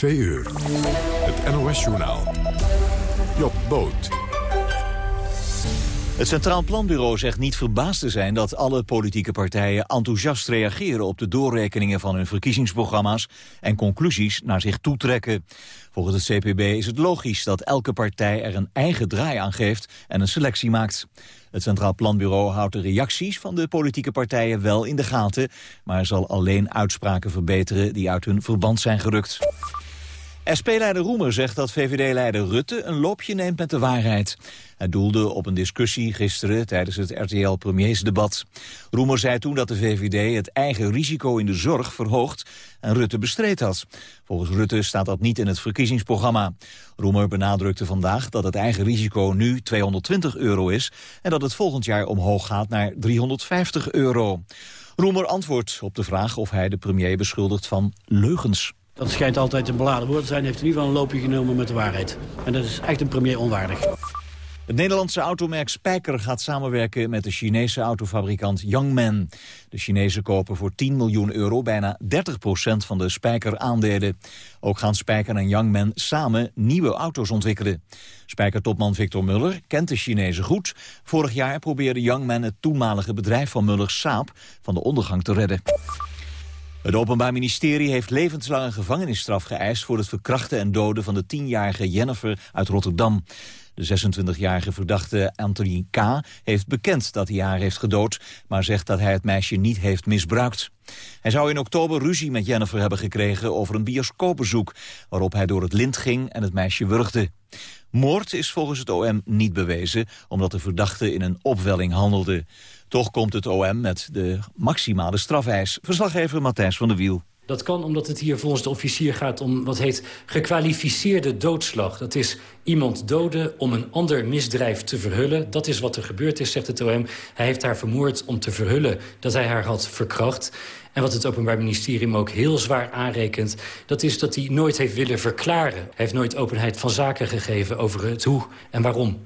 2 uur. Het NOS-journaal. Job Boot. Het Centraal Planbureau zegt niet verbaasd te zijn dat alle politieke partijen enthousiast reageren op de doorrekeningen van hun verkiezingsprogramma's en conclusies naar zich toetrekken. Volgens het CPB is het logisch dat elke partij er een eigen draai aan geeft en een selectie maakt. Het Centraal Planbureau houdt de reacties van de politieke partijen wel in de gaten, maar zal alleen uitspraken verbeteren die uit hun verband zijn gerukt. SP-leider Roemer zegt dat VVD-leider Rutte een loopje neemt met de waarheid. Hij doelde op een discussie gisteren tijdens het RTL-premiersdebat. Roemer zei toen dat de VVD het eigen risico in de zorg verhoogt en Rutte bestreed had. Volgens Rutte staat dat niet in het verkiezingsprogramma. Roemer benadrukte vandaag dat het eigen risico nu 220 euro is... en dat het volgend jaar omhoog gaat naar 350 euro. Roemer antwoordt op de vraag of hij de premier beschuldigt van leugens. Dat schijnt altijd een beladen woord te zijn. heeft in ieder geval een loopje genomen met de waarheid. En dat is echt een premier onwaardig. Het Nederlandse automerk Spijker gaat samenwerken met de Chinese autofabrikant Yangmen. De Chinezen kopen voor 10 miljoen euro bijna 30% van de Spijker-aandelen. Ook gaan Spijker en Yangmen samen nieuwe auto's ontwikkelen. Spijker-topman Victor Muller kent de Chinezen goed. Vorig jaar probeerde Yangmen het toenmalige bedrijf van Muller Saab van de ondergang te redden. Het Openbaar Ministerie heeft levenslange gevangenisstraf geëist... voor het verkrachten en doden van de tienjarige Jennifer uit Rotterdam. De 26-jarige verdachte Anthony K. heeft bekend dat hij haar heeft gedood... maar zegt dat hij het meisje niet heeft misbruikt. Hij zou in oktober ruzie met Jennifer hebben gekregen over een bioscoopbezoek... waarop hij door het lint ging en het meisje wurgde. Moord is volgens het OM niet bewezen, omdat de verdachte in een opwelling handelde. Toch komt het OM met de maximale strafeis. Verslaggever Matthijs van der Wiel. Dat kan omdat het hier volgens de officier gaat om wat heet gekwalificeerde doodslag. Dat is iemand doden om een ander misdrijf te verhullen. Dat is wat er gebeurd is, zegt het OM. Hij heeft haar vermoord om te verhullen dat hij haar had verkracht. En wat het Openbaar Ministerie ook heel zwaar aanrekent... dat is dat hij nooit heeft willen verklaren. Hij heeft nooit openheid van zaken gegeven over het hoe en waarom.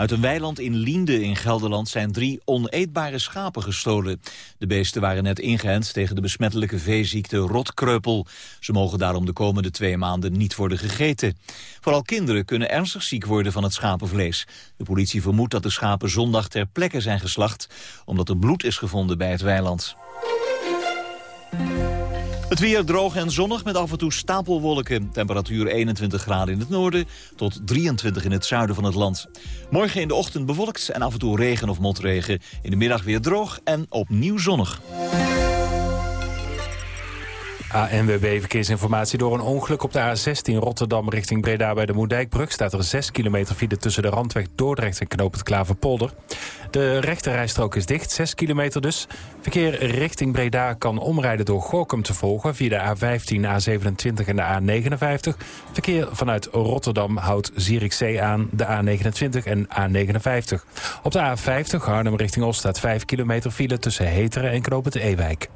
Uit een weiland in Liende in Gelderland zijn drie oneetbare schapen gestolen. De beesten waren net ingeënt tegen de besmettelijke veeziekte rotkreupel. Ze mogen daarom de komende twee maanden niet worden gegeten. Vooral kinderen kunnen ernstig ziek worden van het schapenvlees. De politie vermoedt dat de schapen zondag ter plekke zijn geslacht... omdat er bloed is gevonden bij het weiland. Het weer droog en zonnig met af en toe stapelwolken. Temperatuur 21 graden in het noorden tot 23 in het zuiden van het land. Morgen in de ochtend bewolkt en af en toe regen of motregen. In de middag weer droog en opnieuw zonnig. ANWB Verkeersinformatie door een ongeluk op de A16 Rotterdam richting Breda bij de Moerdijkbrug staat er 6 kilometer file tussen de Randweg Dordrecht en Knoop het Klaverpolder. De rechterrijstrook is dicht, 6 kilometer dus. Verkeer richting Breda kan omrijden door Gorkum te volgen via de A15, A27 en de A59. Verkeer vanuit Rotterdam houdt Zierikzee aan de A29 en A59. Op de A50 Arnhem richting Oost staat 5 kilometer file tussen Heteren en Knoop het Ewijk.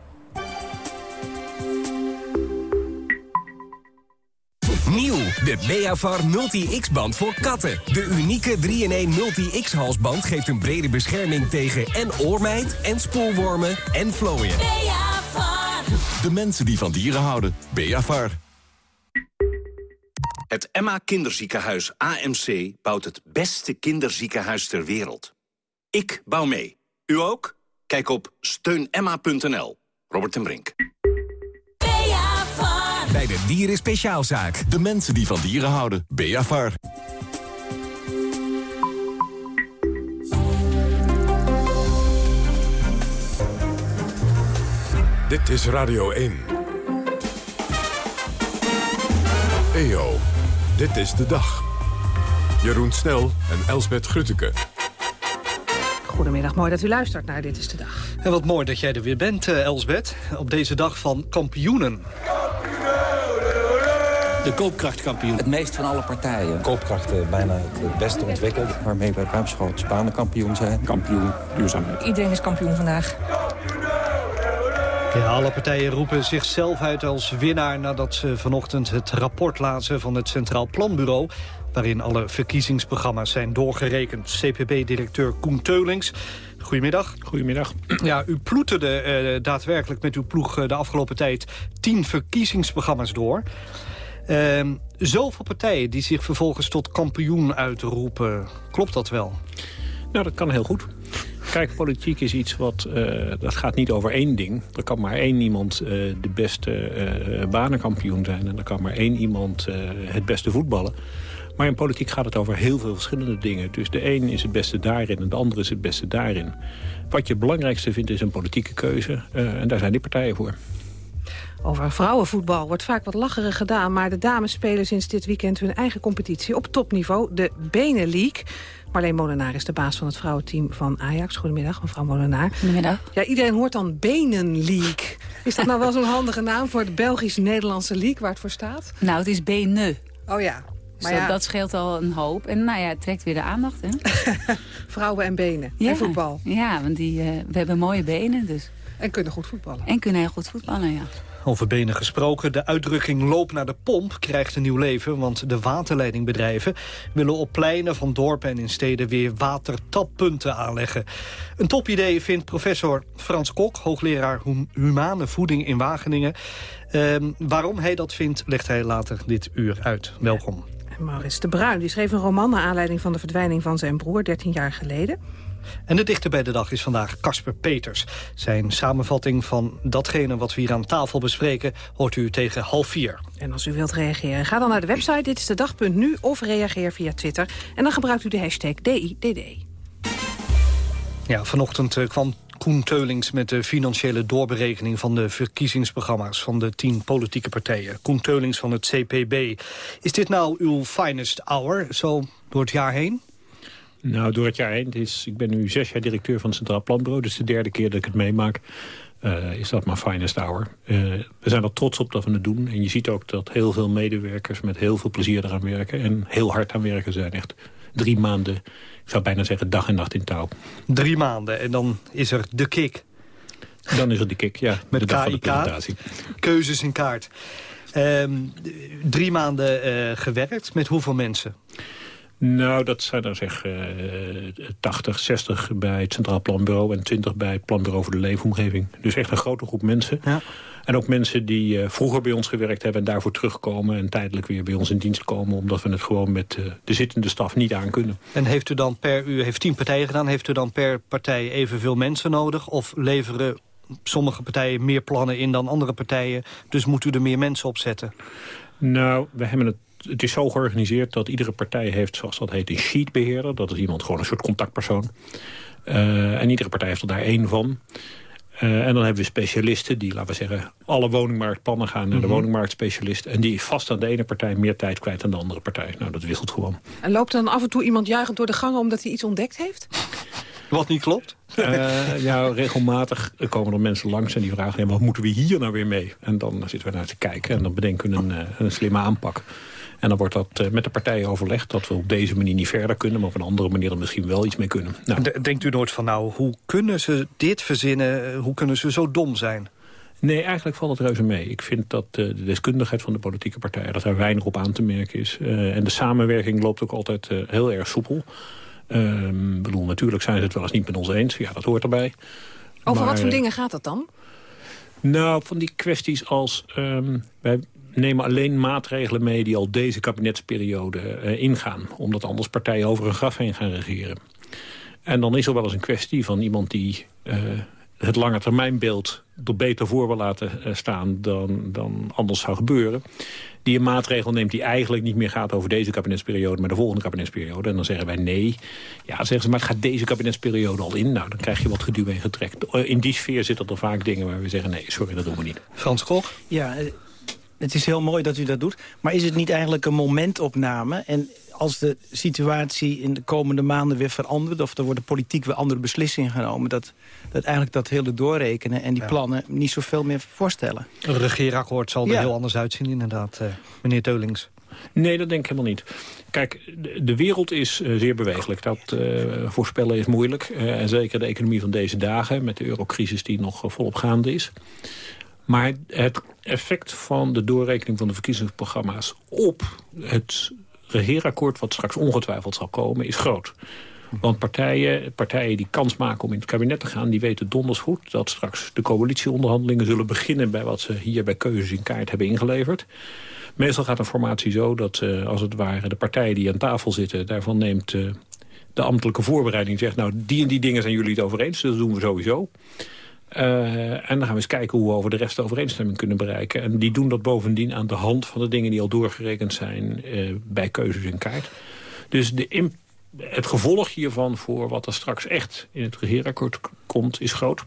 Nieuw, de Beavar Multi-X-band voor katten. De unieke 3-in-1 Multi-X-halsband geeft een brede bescherming tegen en oormijt... en spoorwormen en vlooien. Beavar. De mensen die van dieren houden. Beavar. Het Emma Kinderziekenhuis AMC bouwt het beste kinderziekenhuis ter wereld. Ik bouw mee. U ook? Kijk op steunemma.nl. Robert ten Brink. Bij de Dieren Speciaalzaak. De mensen die van dieren houden. Beavar. Dit is Radio 1. EO, dit is de dag. Jeroen Snel en Elsbet Grutteke. Goedemiddag, mooi dat u luistert naar Dit is de Dag. En wat mooi dat jij er weer bent, eh, Elsbet. Op deze dag van kampioenen. De koopkrachtkampioen. Het meest van alle partijen. Koopkracht eh, bijna het beste ontwikkeld. Waarmee wij ruimschoots Spanen kampioen zijn. Kampioen duurzaamheid. Iedereen is kampioen vandaag. Ja, alle partijen roepen zichzelf uit als winnaar... nadat ze vanochtend het rapport lazen van het Centraal Planbureau... waarin alle verkiezingsprogramma's zijn doorgerekend. CPB-directeur Koen Teulings. Goedemiddag. Goedemiddag. Ja, u ploeterde eh, daadwerkelijk met uw ploeg eh, de afgelopen tijd... tien verkiezingsprogramma's door. Uh, zoveel partijen die zich vervolgens tot kampioen uitroepen. Klopt dat wel? Nou, dat kan heel goed. Kijk, politiek is iets wat... Uh, dat gaat niet over één ding. Er kan maar één iemand uh, de beste uh, banenkampioen zijn... en er kan maar één iemand het beste voetballen. Maar in politiek gaat het over heel veel verschillende dingen. Dus de een is het beste daarin en de ander is het beste daarin. Wat je het belangrijkste vindt is een politieke keuze. en daar zijn die partijen voor. Over vrouwenvoetbal wordt vaak wat lacherig gedaan... maar de dames spelen sinds dit weekend hun eigen competitie op topniveau, de League. Marleen Molenaar is de baas van het vrouwenteam van Ajax. Goedemiddag, mevrouw Molenaar. Goedemiddag. Ja, iedereen hoort dan Benen League. Is dat nou wel zo'n handige naam voor de Belgisch-Nederlandse league waar het voor staat? Nou, het is Benen. Oh ja. Maar dus ja. dat scheelt al een hoop. En nou ja, het trekt weer de aandacht, hè? Vrouwen en benen. Ja. En voetbal. Ja, want die, uh, we hebben mooie benen, dus. En kunnen goed voetballen. En kunnen heel goed voetballen, ja. Over benen gesproken, de uitdrukking loop naar de pomp krijgt een nieuw leven... want de waterleidingbedrijven willen op pleinen van dorpen en in steden weer watertappunten aanleggen. Een topidee vindt professor Frans Kok, hoogleraar humane voeding in Wageningen. Uh, waarom hij dat vindt, legt hij later dit uur uit. Welkom. Maurits de Bruin die schreef een roman naar aanleiding van de verdwijning van zijn broer 13 jaar geleden. En de dichter bij de dag is vandaag Casper Peters. Zijn samenvatting van datgene wat we hier aan tafel bespreken... hoort u tegen half vier. En als u wilt reageren, ga dan naar de website dit is de dag.nu... of reageer via Twitter. En dan gebruikt u de hashtag DIDD. Ja, vanochtend eh, kwam Koen Teulings met de financiële doorberekening van de verkiezingsprogramma's van de tien politieke partijen. Koen Teulings van het CPB. Is dit nou uw finest hour, zo door het jaar heen? Nou, door het jaar heen. is, ik ben nu zes jaar directeur van het Centraal Planbureau. Dus de derde keer dat ik het meemaak. Uh, is dat mijn finest hour. Uh, we zijn er trots op dat we het doen. En je ziet ook dat heel veel medewerkers met heel veel plezier eraan werken. En heel hard aan werken zijn. Echt drie maanden, ik zou bijna zeggen dag en nacht in touw. Drie maanden en dan is er de kick. Dan is er de kick, ja. Met de KIK, de keuzes in kaart. Um, drie maanden uh, gewerkt. Met hoeveel mensen? Nou, dat zijn er zeg uh, 80, 60 bij het Centraal Planbureau... en 20 bij het Planbureau voor de Leefomgeving. Dus echt een grote groep mensen. Ja. En ook mensen die uh, vroeger bij ons gewerkt hebben... en daarvoor terugkomen en tijdelijk weer bij ons in dienst komen... omdat we het gewoon met uh, de zittende staf niet aan kunnen. En heeft u dan per... U heeft tien partijen gedaan. Heeft u dan per partij evenveel mensen nodig? Of leveren sommige partijen meer plannen in dan andere partijen? Dus moet u er meer mensen op zetten? Nou, we hebben het het is zo georganiseerd dat iedere partij heeft, zoals dat heet, een sheetbeheerder. Dat is iemand gewoon een soort contactpersoon. Uh, en iedere partij heeft er daar één van. Uh, en dan hebben we specialisten die, laten we zeggen, alle woningmarktplannen gaan naar de mm woningmarktspecialist. En die is vast aan de ene partij meer tijd kwijt dan de andere partij. Nou, dat wisselt gewoon. En loopt dan af en toe iemand juichend door de gangen omdat hij iets ontdekt heeft? Wat niet klopt? Uh, ja, regelmatig komen er mensen langs en die vragen... wat moeten we hier nou weer mee? En dan zitten we naar te kijken en dan bedenken we een, een slimme aanpak. En dan wordt dat eh, met de partijen overlegd dat we op deze manier niet verder kunnen... maar op een andere manier er misschien wel iets mee kunnen. Nou. Denkt u nooit van nou, hoe kunnen ze dit verzinnen? Hoe kunnen ze zo dom zijn? Nee, eigenlijk valt het reuze mee. Ik vind dat uh, de deskundigheid van de politieke partijen... dat er weinig op aan te merken is. Uh, en de samenwerking loopt ook altijd uh, heel erg soepel. Ehm, bedoel, natuurlijk zijn ze het wel eens niet met ons eens. Ja, dat hoort erbij. Over maar, wat voor dingen gaat dat dan? Nou, van die kwesties als... Um, wij nemen alleen maatregelen mee die al deze kabinetsperiode uh, ingaan. Omdat anders partijen over een graf heen gaan regeren. En dan is er wel eens een kwestie van iemand die uh, het lange termijnbeeld er beter voor wil laten uh, staan dan, dan anders zou gebeuren. Die een maatregel neemt die eigenlijk niet meer gaat over deze kabinetsperiode, maar de volgende kabinetsperiode. En dan zeggen wij nee. Ja, zeggen ze, maar het gaat deze kabinetsperiode al in. Nou, dan krijg je wat geduw en getrekt. In die sfeer zitten er vaak dingen waar we zeggen nee, sorry, dat doen we niet. Frans Koch? Ja, het is heel mooi dat u dat doet. Maar is het niet eigenlijk een momentopname? En als de situatie in de komende maanden weer verandert... of er worden politiek weer andere beslissingen genomen... dat, dat eigenlijk dat hele doorrekenen en die plannen niet zoveel meer voorstellen. Een regeerakkoord zal er heel anders uitzien inderdaad, uh, meneer Teulings. Nee, dat denk ik helemaal niet. Kijk, de, wereld is uh, zeer bewegelijk. Dat uh, voorspellen is moeilijk. Uh, en zeker de economie van deze dagen... met de eurocrisis die nog volop gaande is. Maar het effect van de doorrekening van de verkiezingsprogramma's... op het regeerakkoord wat straks ongetwijfeld zal komen, is groot. Want partijen, partijen die kans maken om in het kabinet te gaan... die weten donders goed dat straks de coalitieonderhandelingen zullen beginnen... bij wat ze hier bij keuzes in kaart hebben ingeleverd. Meestal gaat een formatie zo dat, uh, als het ware, de partijen die aan tafel zitten... daarvan neemt uh, de ambtelijke voorbereiding zegt... nou, die en die dingen zijn jullie het over eens, dus dat doen we sowieso. Uh, en dan gaan we eens kijken hoe we over de rest overeenstemming kunnen bereiken. En die doen dat bovendien aan de hand van de dingen die al doorgerekend zijn... bij keuzes in kaart. Dus de het gevolg hiervan voor wat er straks echt in het regeerakkoord komt, is groot.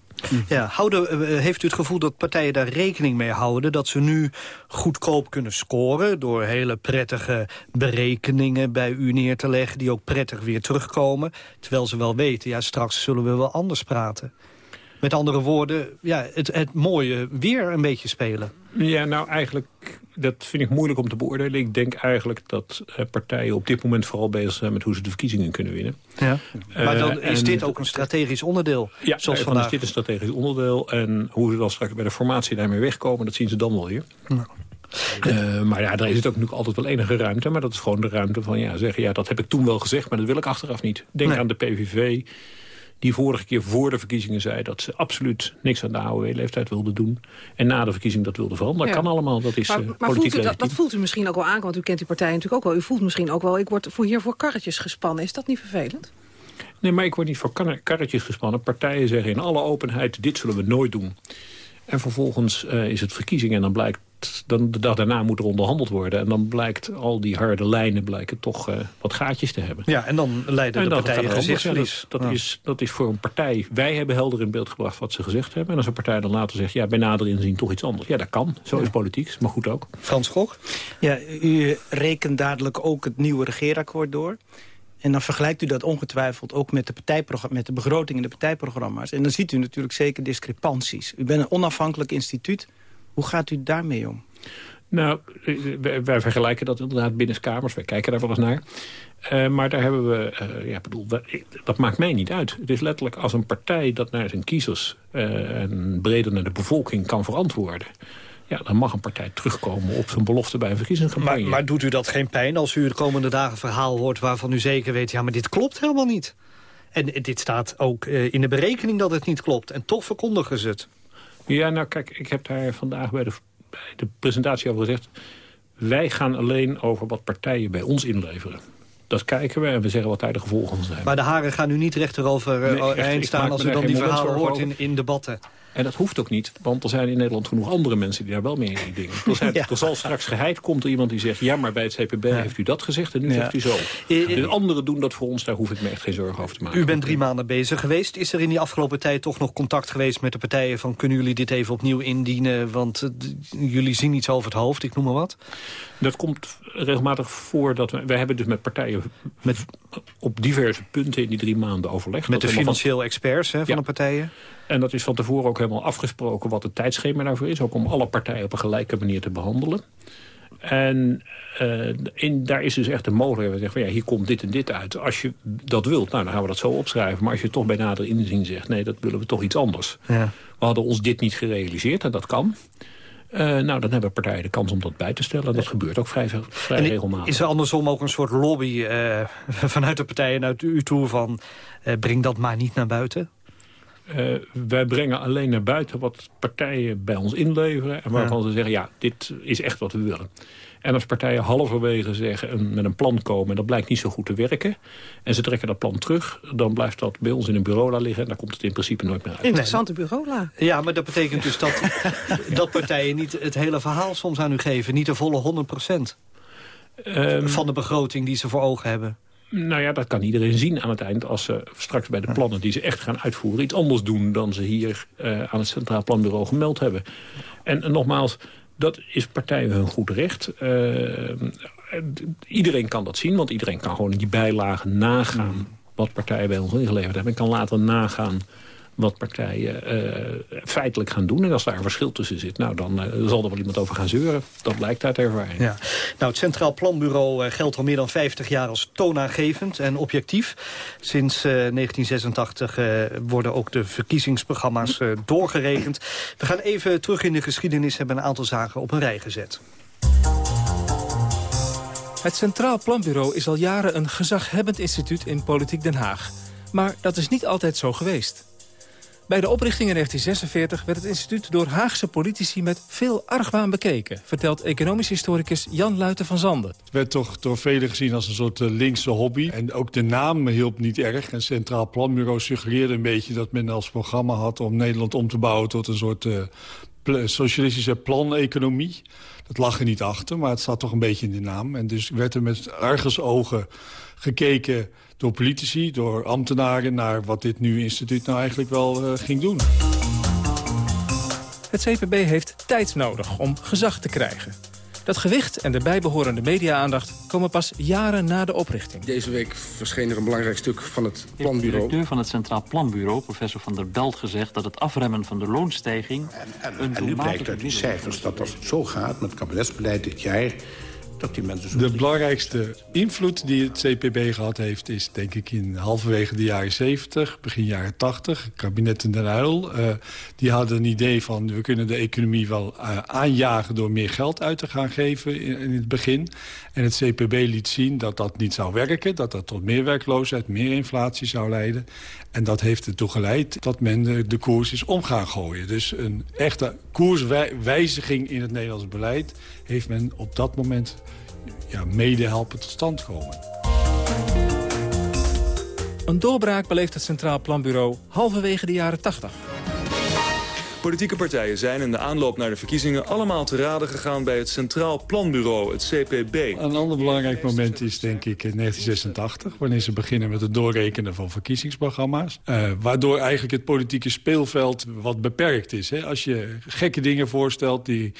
Ja, houden, heeft u het gevoel dat partijen daar rekening mee houden... dat ze nu goedkoop kunnen scoren... door hele prettige berekeningen bij u neer te leggen... die ook prettig weer terugkomen. Terwijl ze wel weten, ja, straks zullen we wel anders praten. Met andere woorden, ja, het, het mooie weer een beetje spelen. Ja, nou eigenlijk, dat vind ik moeilijk om te beoordelen. Ik denk eigenlijk dat uh, partijen op dit moment vooral bezig zijn... met hoe ze de verkiezingen kunnen winnen. Ja. Maar dan is dit ook een strategisch onderdeel? Ja, zoals vandaag. is dit een strategisch onderdeel. En hoe ze dan straks bij de formatie daarmee wegkomen... dat zien ze dan wel weer. Uh, maar ja, daar is het ook natuurlijk altijd wel enige ruimte. Maar dat is gewoon de ruimte van ja, zeggen... ja, dat heb ik toen wel gezegd, maar dat wil ik achteraf niet. Denk nee. aan de PVV die vorige keer voor de verkiezingen zei... dat ze absoluut niks aan de AOW-leeftijd wilde doen. En na de verkiezing dat wilde veranderen. Dat kan allemaal, dat is maar, uh, maar voelt u dat, dat, voelt u misschien ook wel aan, want u kent die partij natuurlijk ook wel. U voelt misschien ook wel, ik word voor hier voor karretjes gespannen. Is dat niet vervelend? Nee, maar ik word niet voor karretjes gespannen. Partijen zeggen in alle openheid, dit zullen we nooit doen. En vervolgens uh, is het verkiezing en dan blijkt dan de dag daarna moet er onderhandeld worden. En dan blijkt al die harde lijnen blijken toch uh, wat gaatjes te hebben. Ja, en dan leiden en de partijen gezichtsverlies. Dat, dat, is, dat is voor een partij... Wij hebben helder in beeld gebracht wat ze gezegd hebben. En als een partij dan later zegt... ja, bij nader inzien toch iets anders. Ja, dat kan. Zo ja. is politiek. Maar goed ook. Frans Gogh? Ja, u rekent dadelijk ook het nieuwe regeerakkoord door. En dan vergelijkt u dat ongetwijfeld ook met de, met de begroting en de partijprogramma's. En dan ziet u natuurlijk zeker discrepanties. U bent een onafhankelijk instituut. Hoe gaat u daarmee om? Nou, wij, vergelijken dat inderdaad binnenskamers. Wij kijken daar wel eens naar. Uh, maar daar hebben we, uh, ja, bedoel, dat, dat, maakt mij niet uit. Het is letterlijk als een partij dat naar zijn kiezers uh, en breder naar de bevolking kan verantwoorden. Ja, dan mag een partij terugkomen op zijn belofte bij een verkiezingscampagne. Maar, maar doet u dat geen pijn als u de komende dagen een verhaal hoort... waarvan u zeker weet, ja, maar dit klopt helemaal niet? En dit staat ook in de berekening dat het niet klopt. En toch verkondigen ze het. Ja, nou kijk, ik heb daar vandaag bij de, bij de presentatie over gezegd... wij gaan alleen over wat partijen bij ons inleveren. Dat kijken we en we zeggen wat daar de gevolgen van zijn. Maar de haren gaan nu niet rechterover nee, staan als u dan die verhalen hoort in, in debatten. En dat hoeft ook niet, want er zijn in Nederland genoeg andere mensen die daar wel mee in die dingen. Er, zijn, er zal straks geheid komt er iemand die zegt, ja, maar bij het CPB heeft u dat gezegd en nu zegt u zo. De anderen doen dat voor ons, daar hoef ik me echt geen zorgen over te maken. U bent drie maanden bezig geweest. Is er in die afgelopen tijd toch nog contact geweest met de partijen van, kunnen jullie dit even opnieuw indienen, want uh, jullie zien iets over het hoofd, ik noem maar wat? Dat komt regelmatig voor dat we, wij hebben dus met partijen met, op diverse punten in die drie maanden overlegd. Met de financieel experts hè, van de partijen? En dat is van tevoren ook helemaal afgesproken wat het tijdschema daarvoor is. Ook om alle partijen op een gelijke manier te behandelen. En uh, in, daar is dus echt de mogelijkheid. We zeggen van ja, hier komt dit en dit uit. Als je dat wilt, nou, dan gaan we dat zo opschrijven. Maar als je toch bij nader inzien zegt, nee, dat willen we toch iets anders. Ja. We hadden ons dit niet gerealiseerd en dat kan. Uh, nou, dan hebben partijen de kans om dat bij te stellen. Dat gebeurt ook vrij, vrij regelmatig. Is er andersom ook een soort lobby uh, vanuit de partijen naar u toe van... Breng dat maar niet naar buiten? Uh, wij brengen alleen naar buiten wat partijen bij ons inleveren... en waarvan ja. ze zeggen, ja, dit is echt wat we willen. En als partijen halverwege zeggen, een, met een plan komen... en dat blijkt niet zo goed te werken... en ze trekken dat plan terug... dan blijft dat bij ons in een bureau liggen... en daar komt het in principe nooit meer uit. Interessante bureau. Ja, maar dat betekent dus dat, dat partijen niet het hele verhaal soms aan u geven. Niet de volle 100 procent um, van de begroting die ze voor ogen hebben. Nou ja, dat kan iedereen zien aan het eind... als ze straks bij de plannen die ze echt gaan uitvoeren... iets anders doen dan ze hier uh, aan het Centraal Planbureau gemeld hebben. En, nogmaals, dat is partijen hun goed recht. Uh, iedereen kan dat zien, want iedereen kan gewoon die bijlagen nagaan... wat partijen bij ons ingeleverd hebben. En kan later nagaan wat partijen uh, feitelijk gaan doen. En als daar een verschil tussen zit, nou, dan uh, zal er wel iemand over gaan zeuren. Dat blijkt uit ervaring. Ja. Nou, het Centraal Planbureau uh, geldt al meer dan 50 jaar als toonaangevend en objectief. Sinds 1986 worden ook de verkiezingsprogramma's doorgerekend. We gaan even terug in de geschiedenis, hebben een aantal zaken op een rij gezet. Het Centraal Planbureau is al jaren een gezaghebbend instituut in Politiek Den Haag. Maar dat is niet altijd zo geweest. Bij de oprichting in 1946 werd het instituut door Haagse politici met veel argwaan bekeken, vertelt economisch historicus Jan Luiten van Zanden. Het werd toch door velen gezien als een soort eh, linkse hobby. En ook de naam hielp niet erg. En Centraal Planbureau suggereerde een beetje dat men als programma had om Nederland om te bouwen tot een soort uh, socialistische planeconomie. Dat lag er niet achter, maar het zat toch een beetje in de naam. En dus werd er met argusogen gekeken door politici, door ambtenaren... naar wat dit nieuwe instituut nou eigenlijk wel uh, ging doen. Het CPB heeft tijd nodig om gezag te krijgen. Dat gewicht en de bijbehorende media-aandacht komen pas jaren na de oprichting. Deze week verscheen er een belangrijk stuk van het planbureau. De directeur van het Centraal Planbureau, professor Van der Belt, gezegd... dat het afremmen van de loonstijging... En, en, en nu blijkt uit die cijfers dat als het zo gaat met het kabinetsbeleid dit jaar dat die mensen... De belangrijkste invloed die het CPB gehad heeft... is denk ik in halverwege de jaren 70, begin jaren 80. Kabinetten Den Uyl. Uh, die hadden een idee van... we kunnen de economie wel uh, aanjagen door meer geld uit te gaan geven in, in, het begin. En het CPB liet zien dat dat niet zou werken. Dat dat tot meer werkloosheid, meer inflatie zou leiden. En dat heeft ertoe geleid dat men de, de koers is om gaan gooien. Dus een echte koerswijziging in het Nederlands beleid... heeft men op dat moment ja, mede helpen tot stand komen. Een doorbraak beleeft het Centraal Planbureau halverwege de jaren 80. Politieke partijen zijn in de aanloop naar de verkiezingen allemaal te raden gegaan bij het Centraal Planbureau, het CPB. Een ander belangrijk moment is denk ik in 1986, wanneer ze beginnen met het doorrekenen van verkiezingsprogramma's. Uh, waardoor eigenlijk het politieke speelveld wat beperkt is. Hè? Als je gekke dingen voorstelt die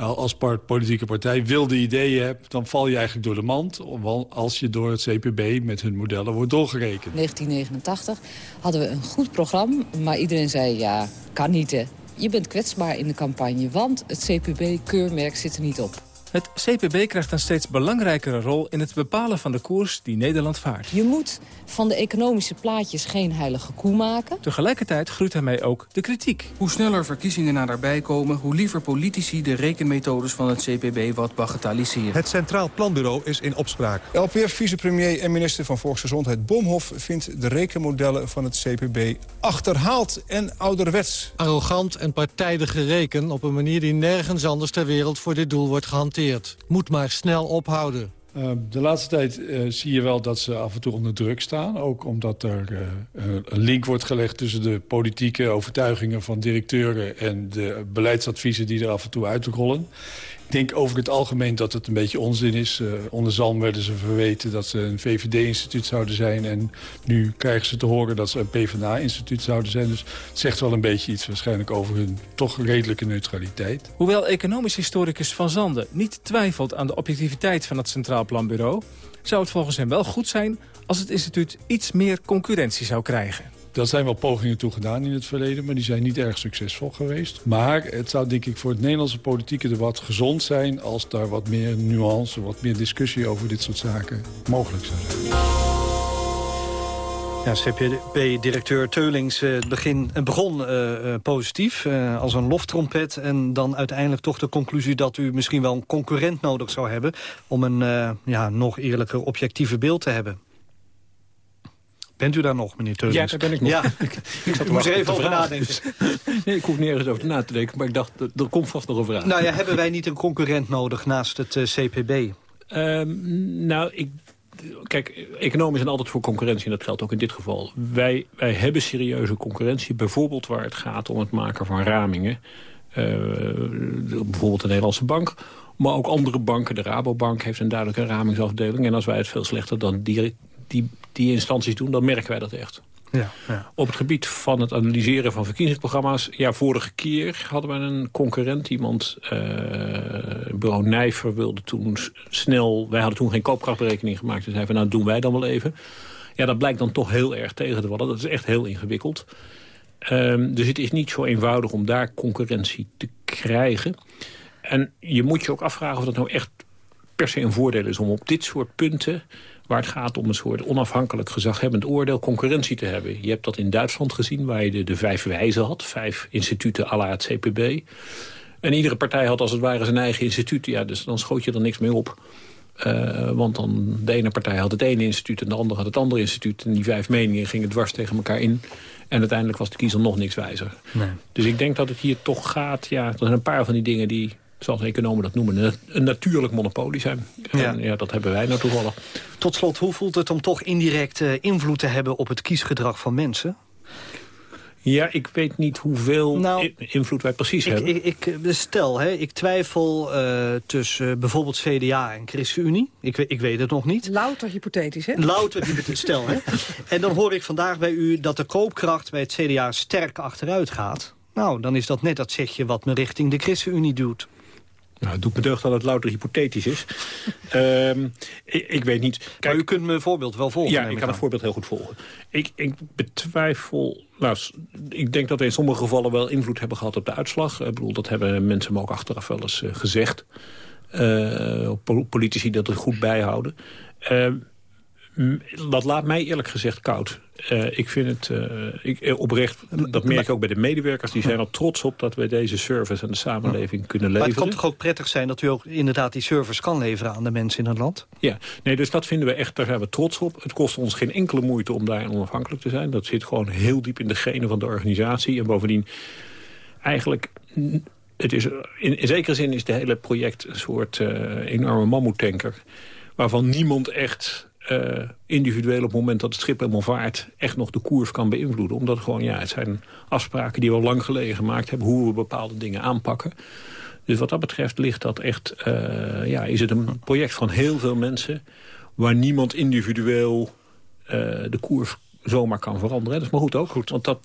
als politieke partij wilde ideeën hebt... dan val je eigenlijk door de mand als je door het CPB met hun modellen wordt doorgerekend. 1989 hadden we een goed programma, maar iedereen zei ja, kan niet hè. Je bent kwetsbaar in de campagne, want het CPB-keurmerk zit er niet op. Het CPB krijgt een steeds belangrijkere rol in het bepalen van de koers die Nederland vaart. Je moet van de economische plaatjes geen heilige koe maken. Tegelijkertijd groeit daarmee ook de kritiek. Hoe sneller verkiezingen naderbij komen, hoe liever politici de rekenmethodes van het CPB wat bagatelliseren. Het Centraal Planbureau is in opspraak. LPF-vicepremier en minister van Volksgezondheid Bomhoff vindt de rekenmodellen van het CPB achterhaald en ouderwets. Arrogant en partijdig gereken op een manier die nergens anders ter wereld voor dit doel wordt gehanteerd. Moet maar snel ophouden. Uh, de laatste tijd uh, zie je wel dat ze af en toe onder druk staan. Ook omdat er uh, een link wordt gelegd tussen de politieke overtuigingen van directeuren... en de beleidsadviezen die er af en toe uitrollen. Ik denk over het algemeen dat het een beetje onzin is. Uh, onder Zalm werden ze verweten dat ze een VVD-instituut zouden zijn. En nu krijgen ze te horen dat ze een PvdA-instituut zouden zijn. Dus het zegt wel een beetje iets waarschijnlijk over hun toch redelijke neutraliteit. Hoewel economisch historicus Van Zanden niet twijfelt aan de objectiviteit van het Centraal Planbureau... zou het volgens hem wel goed zijn als het instituut iets meer concurrentie zou krijgen. Dat zijn wel pogingen toe gedaan in het verleden, maar die zijn niet erg succesvol geweest. Maar het zou denk ik voor het Nederlandse politieke debat gezond zijn... als daar wat meer nuance, wat meer discussie over dit soort zaken mogelijk zou zijn. Ja, CPB-directeur Teulings uh, begin, uh, begon uh, positief als een loftrompet... en dan uiteindelijk toch de conclusie dat u misschien wel een concurrent nodig zou hebben... om een ja, nog eerlijker objectiever beeld te hebben. Bent u daar nog, meneer Teulings? Ja, daar ben ik nog. Ja. ik zat er moest er even over nadenken. nee, ik hoef nergens over na te denken, maar ik dacht, er komt vast nog een vraag. Nou ja, hebben wij niet een concurrent nodig naast het uh, CPB? Um, nou, ik kijk, economen zijn altijd voor concurrentie en dat geldt ook in dit geval. Wij, wij hebben serieuze concurrentie, bijvoorbeeld waar het gaat om het maken van ramingen. Uh, bijvoorbeeld de Nederlandse Bank, maar ook andere banken. De Rabobank heeft een duidelijke ramingsafdeling. En als wij het veel slechter dan die, die, die instanties doen, dan merken wij dat echt. Ja, ja. Op het gebied van het analyseren van verkiezingsprogramma's... ja, vorige keer hadden we een concurrent, iemand... Uh, bureau Nijver wilde toen snel... wij hadden toen geen koopkrachtberekening gemaakt. Dus hij van, nou doen wij dan wel even. Ja, dat blijkt dan toch heel erg tegen te vallen. Dat is echt heel ingewikkeld. Um, dus het is niet zo eenvoudig om daar concurrentie te krijgen. En je moet je ook afvragen of dat nou echt per se een voordeel is... om op dit soort punten waar het gaat om een soort onafhankelijk gezaghebbend oordeel concurrentie te hebben. Je hebt dat in Duitsland gezien, waar je de, de vijf wijzen had. Vijf instituten à la het CPB. En iedere partij had als het ware zijn eigen instituut. Ja, dus dan schoot je er niks mee op. Uh, want dan de ene partij had het ene instituut en de andere had het andere instituut. En die vijf meningen gingen dwars tegen elkaar in. En uiteindelijk was de kiezer nog niks wijzer. Nee. Dus ik denk dat het hier toch gaat... Ja, er zijn een paar van die dingen die, zoals economen dat noemen... een natuurlijk monopolie zijn. Ja. En ja, dat hebben wij nou toevallig. Tot slot, hoe voelt het om toch indirect uh, invloed te hebben... op het kiesgedrag van mensen? Ja, ik weet niet hoeveel nou, invloed wij precies ik, hebben. Ik, ik, stel, hè, ik twijfel uh, tussen uh, bijvoorbeeld CDA en ChristenUnie. Ik, ik weet het nog niet. Louter hypothetisch, hè? Louter hypothetisch, stel, hè. En dan hoor ik vandaag bij u dat de koopkracht bij het CDA sterk achteruit gaat. Nou, dan is dat net dat zegje wat me richting de ChristenUnie doet. Nou, het doet me deugd dat het louter hypothetisch is. um, ik, ik, weet niet. Kijk, maar u kunt me een voorbeeld wel volgen. Ja, ik kan het voorbeeld heel goed volgen. Ik, ik betwijfel... Nou, ik denk dat we in sommige gevallen wel invloed hebben gehad op de uitslag. Ik bedoel, dat hebben mensen me ook achteraf wel eens uh, gezegd. Uh, politici dat het goed bijhouden. Uh, dat laat mij eerlijk gezegd koud. Uh, ik vind het uh, ik, oprecht, dat merk ik ook bij de medewerkers... die zijn er trots op dat we deze service aan de samenleving kunnen leveren. Maar het kan toch ook prettig zijn dat u ook inderdaad die service kan leveren... aan de mensen in het land? Ja, nee, dus dat vinden we echt, daar zijn we trots op. Het kost ons geen enkele moeite om daar onafhankelijk te zijn. Dat zit gewoon heel diep in de genen van de organisatie. En bovendien, eigenlijk... Het is, in, in zekere zin is het hele project een soort uh, enorme mammoetanker... waarvan niemand echt uh, individueel op het moment dat het schip helemaal vaart... echt nog de koers kan beïnvloeden. Omdat het gewoon, ja, het zijn afspraken die we al lang geleden gemaakt hebben... hoe we bepaalde dingen aanpakken. Dus wat dat betreft ligt dat echt, uh, ja, is het een project van heel veel mensen... waar niemand individueel uh, de koers zomaar kan veranderen. Dat is maar goed ook, goed, want dat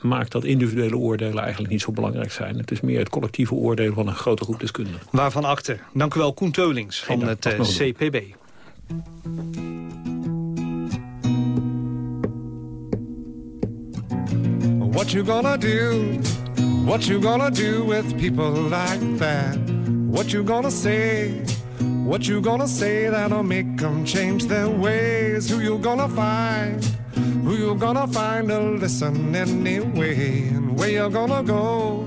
maakt dat individuele oordelen eigenlijk niet zo belangrijk zijn. Het is meer het collectieve oordeel van een grote groep deskundigen. Waarvan akte. Dank u wel, Koen Teulings van het CPB. What you gonna do? What you gonna do with people like that? What you gonna say? What you gonna say that'll make them change their ways? Who you gonna find? Who you gonna find to listen anyway? And where you gonna go?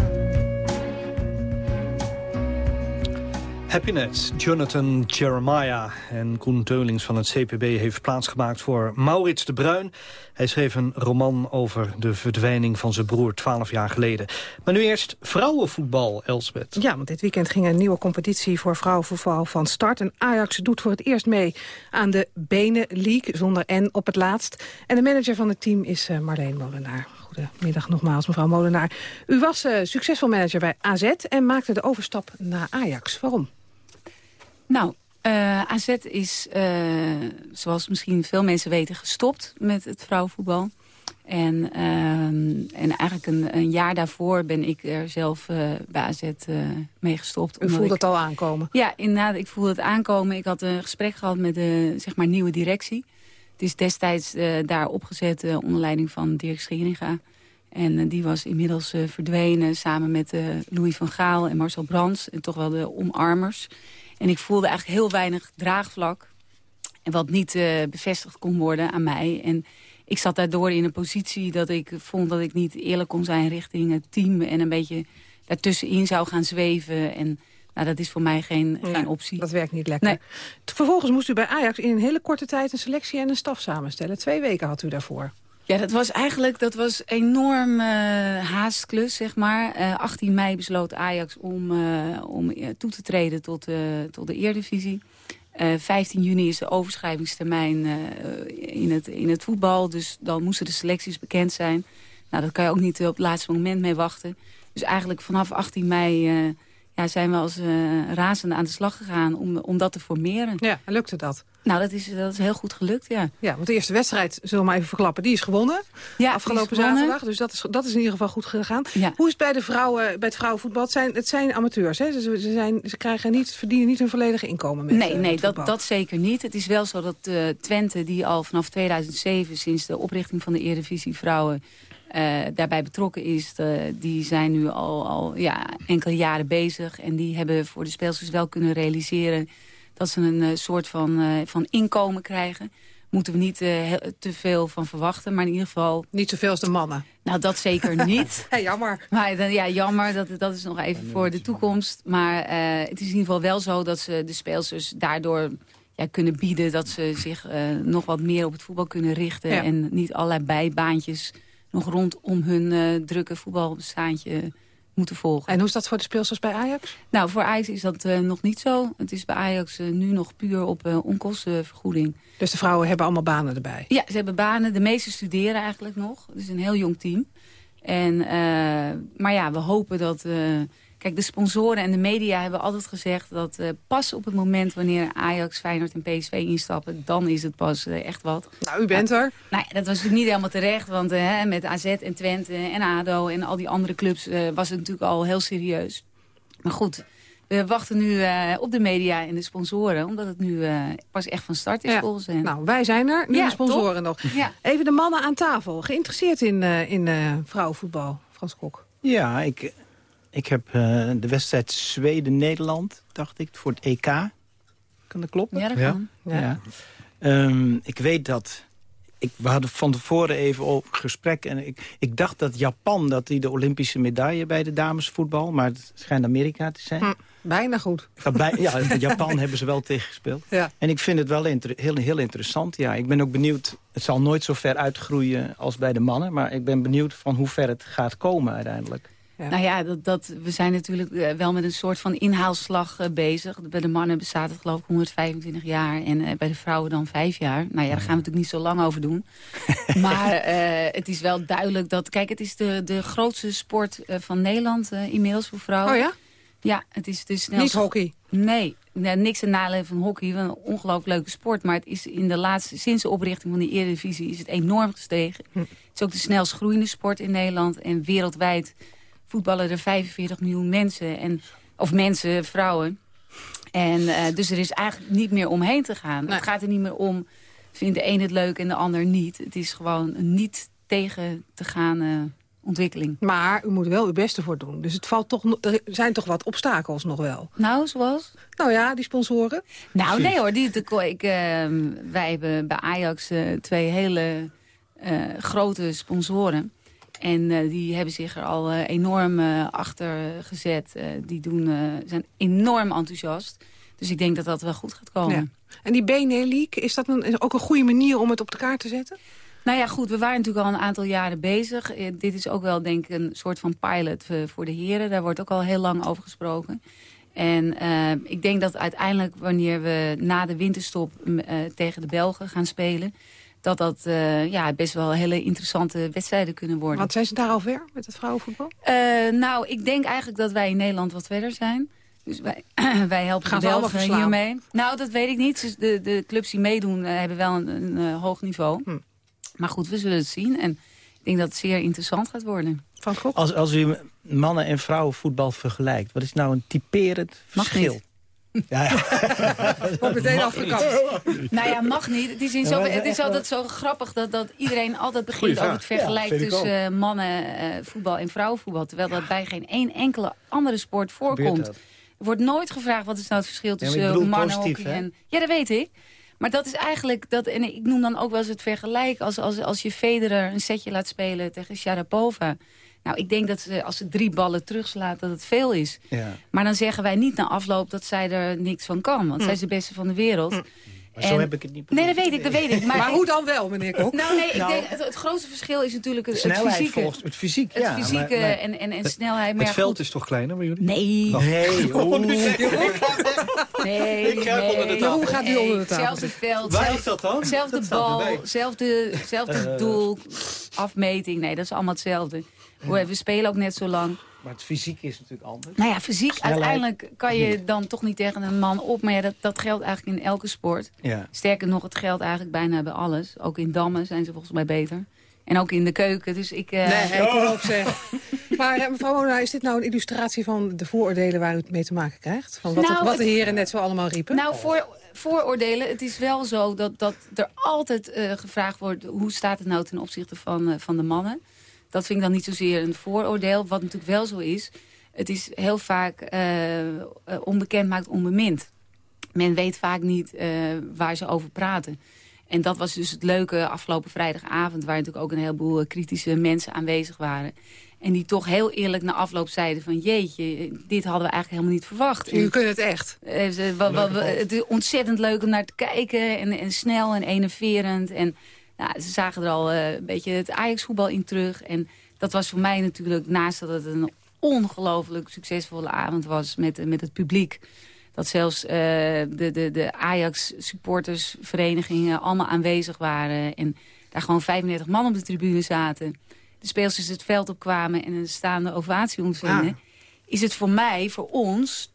Happiness, Jonathan Jeremiah en Koen Teulings van het CPB heeft plaatsgemaakt voor Maurits de Bruin. Hij schreef een roman over de verdwijning van zijn broer twaalf jaar geleden. Maar nu eerst vrouwenvoetbal, Elsbeth. Ja, want dit weekend ging een nieuwe competitie voor vrouwenvoetbal van start. En Ajax doet voor het eerst mee aan de Benen League, zonder N op het laatst. En de manager van het team is eh, Marleen Molenaar. Goedemiddag nogmaals, mevrouw Molenaar. U was uh, succesvol manager bij AZ en maakte de overstap naar Ajax. Waarom? Nou, uh, eh, AZ is, uh, zoals misschien veel mensen weten, gestopt met het vrouwenvoetbal. En, uh, en eigenlijk een, een, jaar daarvoor ben ik er zelf bij AZ mee gestopt. U voelde het al aankomen? Ja, inderdaad, ik voelde het aankomen. Ik had een gesprek gehad met de zeg maar, nieuwe directie. Het is destijds daar opgezet onder leiding van Dirk Scheringa. En die was inmiddels verdwenen samen met Louis van Gaal en Marcel Brands. En toch wel de omarmers. En ik voelde eigenlijk heel weinig draagvlak. En wat niet uh, bevestigd kon worden aan mij. En ik zat daardoor in een positie dat ik vond dat ik niet eerlijk kon zijn richting het team. En een beetje daartussenin zou gaan zweven. En nou, dat is voor mij geen, geen optie. Dat werkt niet lekker. Vervolgens moest u bij Ajax in een hele korte tijd... een selectie en een staf samenstellen. Twee weken had u daarvoor. Ja, dat was eigenlijk dat was enorm uh, haastklus, zeg maar. Uh, 18 mei besloot Ajax om, uh, om toe te treden tot, tot de Eredivisie. 15 juni is de overschrijvingstermijn in, het, in het voetbal. Dus dan moesten de selecties bekend zijn. Nou, dat kan je ook niet op het laatste moment mee wachten. Dus eigenlijk vanaf 18 mei ja, zijn we als razende aan de slag gegaan om, om dat te formeren. Ja, lukte dat? Nou, dat is, dat is heel goed gelukt, ja. Ja, want de eerste wedstrijd, zullen we maar even verklappen, die is gewonnen. Ja, afgelopen gewonnen. zaterdag. Dus dat is, dat is in ieder geval goed gegaan. Ja. Hoe is het bij, de vrouwen, bij het vrouwenvoetbal? Het zijn, het zijn amateurs, hè? Ze, ze, zijn, ze krijgen niet, verdienen niet hun volledige inkomen met Nee, uh, nee dat, dat zeker niet. Het is wel zo dat uh, Twente, die al vanaf 2007, sinds de oprichting van de Eredivisie Vrouwen... Uh, daarbij betrokken is, die zijn nu al, al ja, enkele jaren bezig. En die hebben voor de speelsters wel kunnen realiseren... dat ze een uh, soort van, uh, van inkomen krijgen. Moeten we niet te veel van verwachten, maar in ieder geval... Niet zoveel als de mannen. Nou, dat zeker niet. hey, jammer. Maar dan, ja, jammer, dat, dat is nog even voor de toekomst. Maar het is in ieder geval wel zo dat ze de speelsters daardoor... Ja, kunnen bieden dat ze zich nog wat meer op het voetbal kunnen richten... Ja. en niet allerlei bijbaantjes nog rondom hun drukke voetbalbestaantje moeten volgen. En hoe is dat voor de speelsters bij Ajax? Nou, voor Ajax is dat uh, nog niet zo. Het is bij Ajax uh, nu nog puur op onkostenvergoeding. Dus de vrouwen hebben allemaal banen erbij? Ja, ze hebben banen. De meeste studeren eigenlijk nog. Het is een heel jong team. En, maar ja, we hopen dat... Kijk, de sponsoren en de media hebben altijd gezegd dat uh, pas op het moment wanneer Ajax, Feyenoord en PSV instappen, dan is het pas uh, echt wat. Nou, u bent nou, er. Nou, dat was natuurlijk niet helemaal terecht, want uh, met AZ en Twente en ADO en al die andere clubs was het natuurlijk al heel serieus. Maar goed, we wachten nu op de media en de sponsoren, omdat het nu pas echt van start is ja. volgens hen. Nou, wij zijn er, nu ja, de sponsoren nog. Ja. Even de mannen aan tafel, geïnteresseerd in, in vrouwenvoetbal, Frans Kok. Ja, ik... Ik heb uh, de wedstrijd Zweden-Nederland, dacht ik, voor het EK. Kan dat kloppen? Ja, dat kan. Ja. ja. Um, ik weet dat... Ik, we hadden van tevoren even over gesprek. En ik, ik dacht dat Japan dat die de Olympische medaille bij de damesvoetbal... maar het schijnt Amerika te zijn. Hm, bijna goed. Ja, bij, ja, Japan hebben ze wel tegengespeeld. Ja. En ik vind het wel inter, heel, heel interessant. Ja, ik ben ook benieuwd... Het zal nooit zo ver uitgroeien als bij de mannen... maar ik ben benieuwd van hoe ver het gaat komen uiteindelijk. Ja. Nou ja, dat, dat, we zijn natuurlijk uh, wel met een soort van inhaalslag uh, bezig. Bij de mannen bestaat het geloof ik 125 jaar en uh, bij de vrouwen dan 5 jaar. Nou ja, daar gaan we natuurlijk niet zo lang over doen. maar het is wel duidelijk dat... Kijk, het is de, de grootste sport van Nederland inmiddels voor vrouwen. Oh ja? Ja, het is de snelste... Niet hockey? Nee, nee niks te naleven van hockey. Een ongelooflijk leuke sport. Maar het is in de laatste, sinds de oprichting van de Eredivisie is het enorm gestegen. Hm. Het is ook de snelst groeiende sport in Nederland. En wereldwijd voetballen er 45 miljoen mensen. En, of mensen, vrouwen. En uh, dus er is eigenlijk niet meer omheen te gaan. Nee. Het gaat er niet meer om, vindt de een het leuk en de ander niet. Het is gewoon een niet tegen te gaan uh, ontwikkeling. Maar u moet er wel uw beste voor doen. Dus het valt toch, er zijn toch wat obstakels nog wel. Nou, zoals? Nou ja, die sponsoren. Nou nee hoor, die, de, ik, uh, wij hebben bij Ajax twee hele grote sponsoren. En uh, die hebben zich er al uh, enorm uh, achter gezet. die doen, zijn enorm enthousiast. Dus ik denk dat dat wel goed gaat komen. Ja. En die BNE-leak, is dat een, is ook een goede manier om het op de kaart te zetten? Nou ja, goed, we waren natuurlijk al een aantal jaren bezig. dit is ook wel, denk ik, een soort van pilot voor de heren. Daar wordt ook al heel lang over gesproken. En ik denk dat uiteindelijk, wanneer we na de winterstop tegen de Belgen gaan spelen dat dat uh, ja, best wel hele interessante wedstrijden kunnen worden. Want zijn ze daar al ver met het vrouwenvoetbal? Uh, nou, ik denk eigenlijk dat wij in Nederland wat verder zijn. Dus wij, wij helpen Gaan ze Belgen hiermee. Nou, dat weet ik niet. Dus de, de clubs die meedoen uh, hebben wel een, een uh, hoog niveau. Hm. Maar goed, we zullen het zien. En ik denk dat het zeer interessant gaat worden. Van Gogh? Als, als u mannen- en vrouwenvoetbal vergelijkt... wat is nou een typerend verschil? Ja, ja. Wordt meteen afgekapt. Nou ja, mag niet. Het is, in zo, het is altijd zo grappig dat, dat iedereen altijd begint over het vergelijk ja, tussen uh, mannen uh, voetbal en vrouwenvoetbal. Terwijl dat bij geen één enkele andere sport voorkomt. Er wordt nooit gevraagd wat is nou het verschil tussen ja, mannenhockey en... Ja, dat weet ik. Maar dat is eigenlijk, dat, en ik noem dan ook wel eens het vergelijk... als, als, als je Federer een setje laat spelen tegen Sharapova... Nou, ik denk dat ze, als ze drie ballen terugslaat, dat het veel is. Ja. Maar dan zeggen wij niet na afloop dat zij er niks van kan. Want Hm. zij is de beste van de wereld. Maar zo heb ik het niet Nee, dat weet ik, dat weet ik. Maar, hoe dan wel, meneer Kok? Nou nee, ik Nou, denk, het, het grootste verschil is natuurlijk het, het Snelheid fysieke. volgens het fysiek. Het ja, maar- fysieke maar- en, en, en snelheid. Maar Het ja, veld goed. is toch kleiner bij jullie? Nee. Nee, Oh, nu zeg Nee, Ik kruip nee. onder de tafel. Hoe gaat u onder de tafel? Zelfde veld, Waar zelf- is dat dan? zelfde bal, zelfde, zelfde Eh. doel, afmeting. Nee, dat is allemaal hetzelfde. Hoe- We spelen ook net zo lang. Maar het fysiek is natuurlijk anders. Nou ja, fysiek, Snelheid. uiteindelijk kan je dan toch niet tegen een man op. Maar ja, dat, dat geldt eigenlijk in elke sport. Ja. Sterker nog, het geldt eigenlijk bijna bij alles. Ook in dammen zijn ze volgens mij beter. En ook in de keuken. Dus ik... eh, Nee, kom op zeg. Maar eh, mevrouw Mona, is dit nou een illustratie van de vooroordelen waar u het mee te maken krijgt? Van wat, Nou, de, wat de heren net zo allemaal riepen? Nou, voor, vooroordelen. Het is wel zo dat, dat er altijd eh, gevraagd wordt... hoe staat het nou ten opzichte van, eh, van de mannen? Dat vind ik dan niet zozeer een vooroordeel. Wat natuurlijk wel zo is... het is heel vaak eh, eh, onbekend maakt onbemind. Men weet vaak niet eh, waar ze over praten. En dat was dus het leuke afgelopen vrijdagavond... waar natuurlijk ook een heleboel kritische mensen aanwezig waren... En die toch heel eerlijk na afloop zeiden van... jeetje, dit hadden we eigenlijk helemaal niet verwacht. U kunt het echt. het is ontzettend leuk om naar te kijken. En, en snel en enerverend. En nou, ze zagen er al eh, een beetje het Ajax-voetbal in terug. En dat was voor mij natuurlijk, naast dat het een ongelooflijk succesvolle avond was met, eh, met het publiek. Dat zelfs eh, de, de, de Ajax-supportersverenigingen allemaal aanwezig waren. En daar gewoon 35 man op de tribune zaten. De speelsters het veld opkwamen en een staande ovatie ontvingen. Ah. Is het voor mij, voor ons,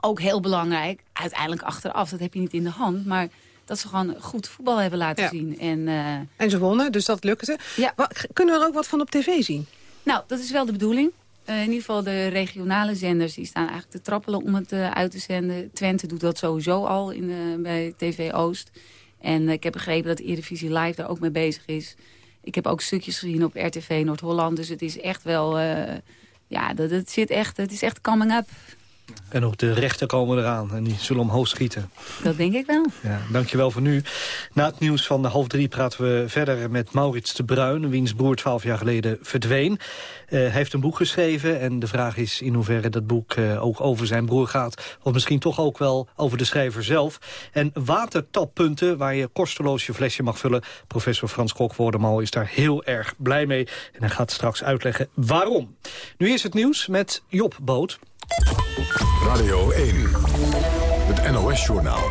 ook heel belangrijk, uiteindelijk achteraf, dat heb je niet in de hand, maar dat ze gewoon goed voetbal hebben laten Ja. zien. En, eh, En ze wonnen, dus dat lukte. Ja. Kunnen we er ook wat van op tv zien? nou, dat is wel de bedoeling. Eh, in ieder geval de regionale zenders die staan eigenlijk te trappelen om het eh, uit te zenden. Twente doet dat sowieso al in, bij TV Oost. En ik heb begrepen dat Eredivisie Live daar ook mee bezig is. Ik heb ook stukjes gezien op RTV Noord-Holland. Dus het is echt wel... ja, dat, het, zit echt, het is echt coming up. En ook de rechten komen eraan en die zullen omhoog schieten. Dat denk ik wel. Ja, dankjewel voor nu. Na het nieuws van half drie praten we verder met Maurits de Bruin... wiens broer twaalf jaar geleden verdween. Eh, hij heeft een boek geschreven en de vraag is in hoeverre dat boek eh, ook over zijn broer gaat. Of misschien toch ook wel over de schrijver zelf. En watertappunten waar je kosteloos je flesje mag vullen. Professor Frans Kok-Woordemal is daar heel erg blij mee. En hij gaat straks uitleggen waarom. Nu is het nieuws met Job Boot. Radio 1, het NOS-journaal.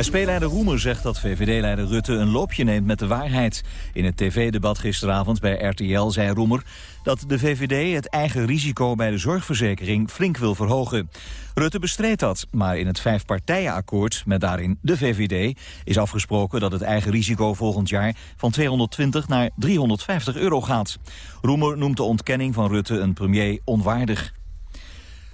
SP-leider Roemer zegt dat VVD-leider Rutte een loopje neemt met de waarheid. In het tv-debat gisteravond bij RTL zei Roemer dat de VVD het eigen risico bij de zorgverzekering flink wil verhogen. Rutte bestreed dat, maar in het vijfpartijenakkoord met daarin de VVD is afgesproken dat het eigen risico volgend jaar van 220 naar 350 euro gaat. Roemer noemt de ontkenning van Rutte een premier onwaardig.